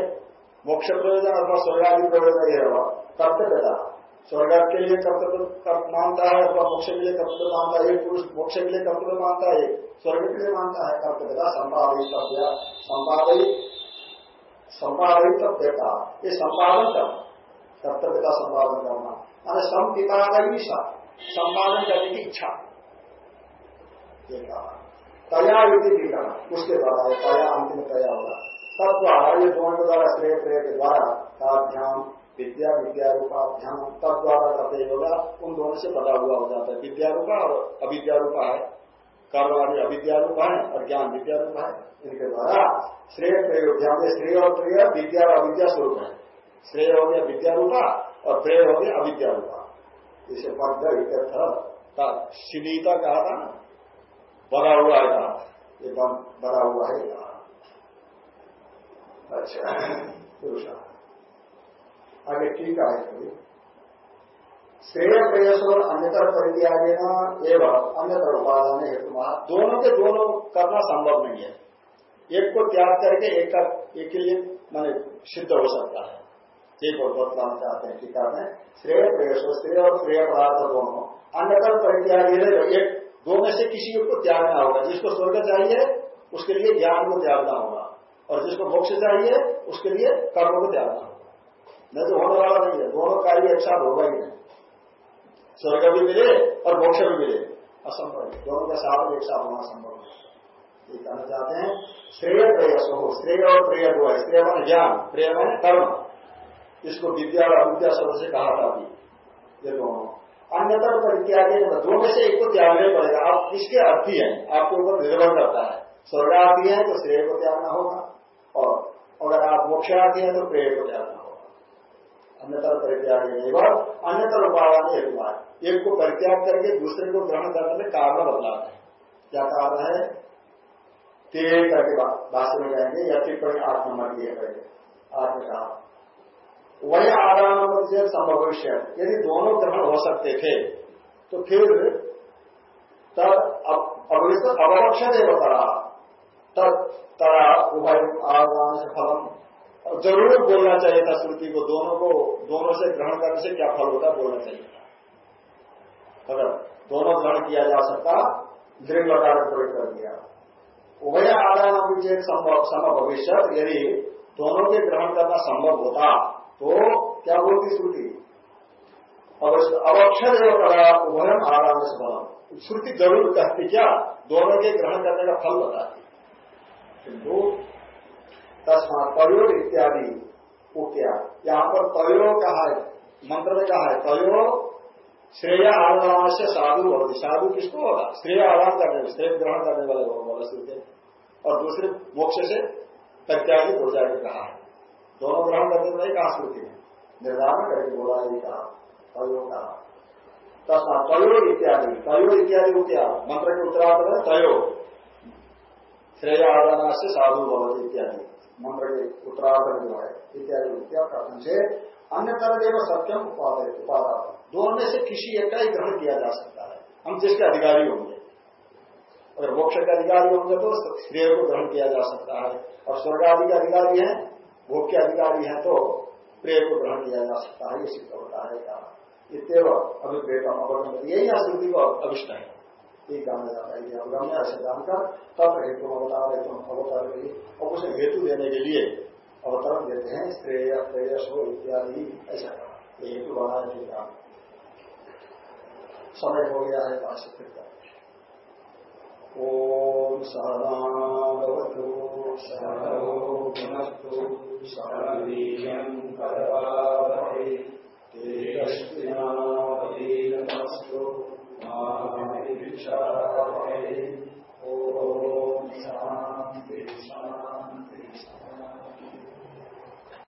Speaker 1: मोक्ष प्रयोजन अथवा स्वर्गादि प्रयोजन ही है कर्तव्यता स्वर्ग के लिए कर्तव्य मानता है अथवा मोक्ष के लिए कर्तव्य मानता है, एक पुरुष मोक्ष के लिए कर्तव्य मानता है, स्वर्ग के लिए मानता है कर्तव्यता संपादित संपादित संपादित ये संपादन करना कर्तव्यता संपादन करना माने संपितादि संपादन करने की इच्छा। ये तया युति भी कहा, उसके द्वारा, तया, अंतिम तया होगा। द्वारा ये दोनों द्वारा, श्रेय, प्रेय के द्वारा ध्यान विद्या विद्या रूपा ध्यान तब द्वारा करते होगा उन दोनों से बता हुआ हो जाता है। विद्या रूपा और अविद्या रूपा है। कर्मवादी अविद्या रूपा है और ज्ञान विद्या रूपा है। इनके द्वारा श्रेय प्रेय ध्यान श्रेय और प्रेय विद्या और अविद्या स्वरूप है। श्रेय हो गया विद्या रूपा और प्रेय हो गया अविद्या रूपा इसे बद्ध था। शिनीता कहा था बना हुआ है कहा। ये बना हुआ है कहा। अच्छा आगे ठीक है श्रेय, प्रेयस और अन्यतर परित्यागेना एवं अन्यतर उपादान हेतु दोनों के दोनों करना संभव नहीं है। एक को त्याग करके एक का एक के लिए माने सिद्ध हो सकता है। एक और बतलाना चाहते हैं टीका में श्रेय, प्रेयस श्रेय और श्रेय पदार्थ दोनों। अन्यतर परित्याग एक दो में से किसी को त्यागना होगा। जिसको स्वर्ग चाहिए, उसके लिए ज्ञान को त्यागना होगा। और जिसको मोक्ष चाहिए, उसके लिए कर्म को त्यागना होगा। नहीं तो होने वाला नहीं है। दोनों कार्य एक साथ होगा ही नहीं स्वर्ग भी मिले और मोक्ष भी मिले। असंभव है। दोनों का साथ एक साथ होना संभव है। ये कहना चाहते हैं, श्रेय प्रेयस हो श्रेय और प्रेय दो है श्रेय मान ज्ञान, प्रेय मान कर्म। इसको विद्या और अविद्या शब्द से कहा था अभी। ये दोनों। अन्यथा परित्याग दो में से एक को त्यागना ही पड़ेगा। आप इसके अर्थी हैं? आपके ऊपर निर्भर करता है। स्वर्ग स्वर्गार्थी है तो श्रेय को त्यागना होगा। और अगर आप मोक्षार्थी हैं तो प्रेय को त्यागना अन्यतर परित्याग अन्यतर उपादान हेतु एक को परित्याग करके दूसरे को ग्रहण करने में कारण बदलाते हैं। क्या कारण है? तेरे करके भाष्य में जाएँगे या टिप्पणी आठ नंबर की करेंगे आठ वही आदान से संभव भविष्य यदि दोनों ग्रहण हो सकते थे तो फिर तब अभविष्य अवलक्षण है बता तब तरा उभय आदान से फलम। और ज़रूर बोलना चाहिए था श्रुति को, दोनों को, दोनों से ग्रहण करने से क्या फल होता बोलना चाहिए था। अगर दोनों ग्रहण किया जा सकता, दृढ़ लकार प्रयोग कर दिया। उभय आदान विचेत संभव भविष्य, यदि दोनों के ग्रहण करना संभव होता तो क्या बोलती श्रुति अवक्षर जो करा, उभयम आराम से बलम श्रुति ज़रूर कहती, क्या दोनों के ग्रहण करने का फल बताती। किंतु तस्मात तयोर इत्यादि उक्या यहाँ पर तयो कहा है, मंत्र में कहा है, तयो श्रेय आराम से साधु होती। साधु किसको होगा? श्रेय आराम करने में श्रेय ग्रहण करने वाले होगा श्रुति और दूसरे मोक्ष से प्रत्यागित हो जाएगा कहा है। दोनों ग्रहण करने वाले कहा श्रुति में निर्धारण करके बोला ये कहा। तयो कहा। तस्मा, तयो इत्यादि। तयो इत्यादि को क्या मंत्र के उत्तरार्थ में तयो। श्रेय आराधना से साधु भवत इत्यादि। मंत्र के उत्तरार्थ में जो है इत्यादि क्या कथन से अन्य तरह देव सत्यम उपादा दोनों में से किसी एक का ही ग्रहण किया जा सकता है। हम जिसके अधिकारी होंगे, अगर मोक्ष के अधिकारी होंगे तो श्रेय को ग्रहण किया जा सकता है। और स्वर्ग आदि के अधिकारी हैं, भोग के अधिकारी हैं तो प्रेय को ग्रहण किया जा सकता है। ये सिद्ध होता है। क्या इतव अभिप्रेतम अवगम यही यहाँ को अभिष्ट है। ये जाना जाता है ये ऐसे जानकर तब हेतु तो अवतार हेतु तो अवतार के और उसे हेतु देने के लिए अवतरण देते हैं, श्रेय प्रेयस हो इत्यादि, ऐसा ये हेतु बनाने के काम। समय हो गया है पास ओम सहनावतु सहनो शांति शांति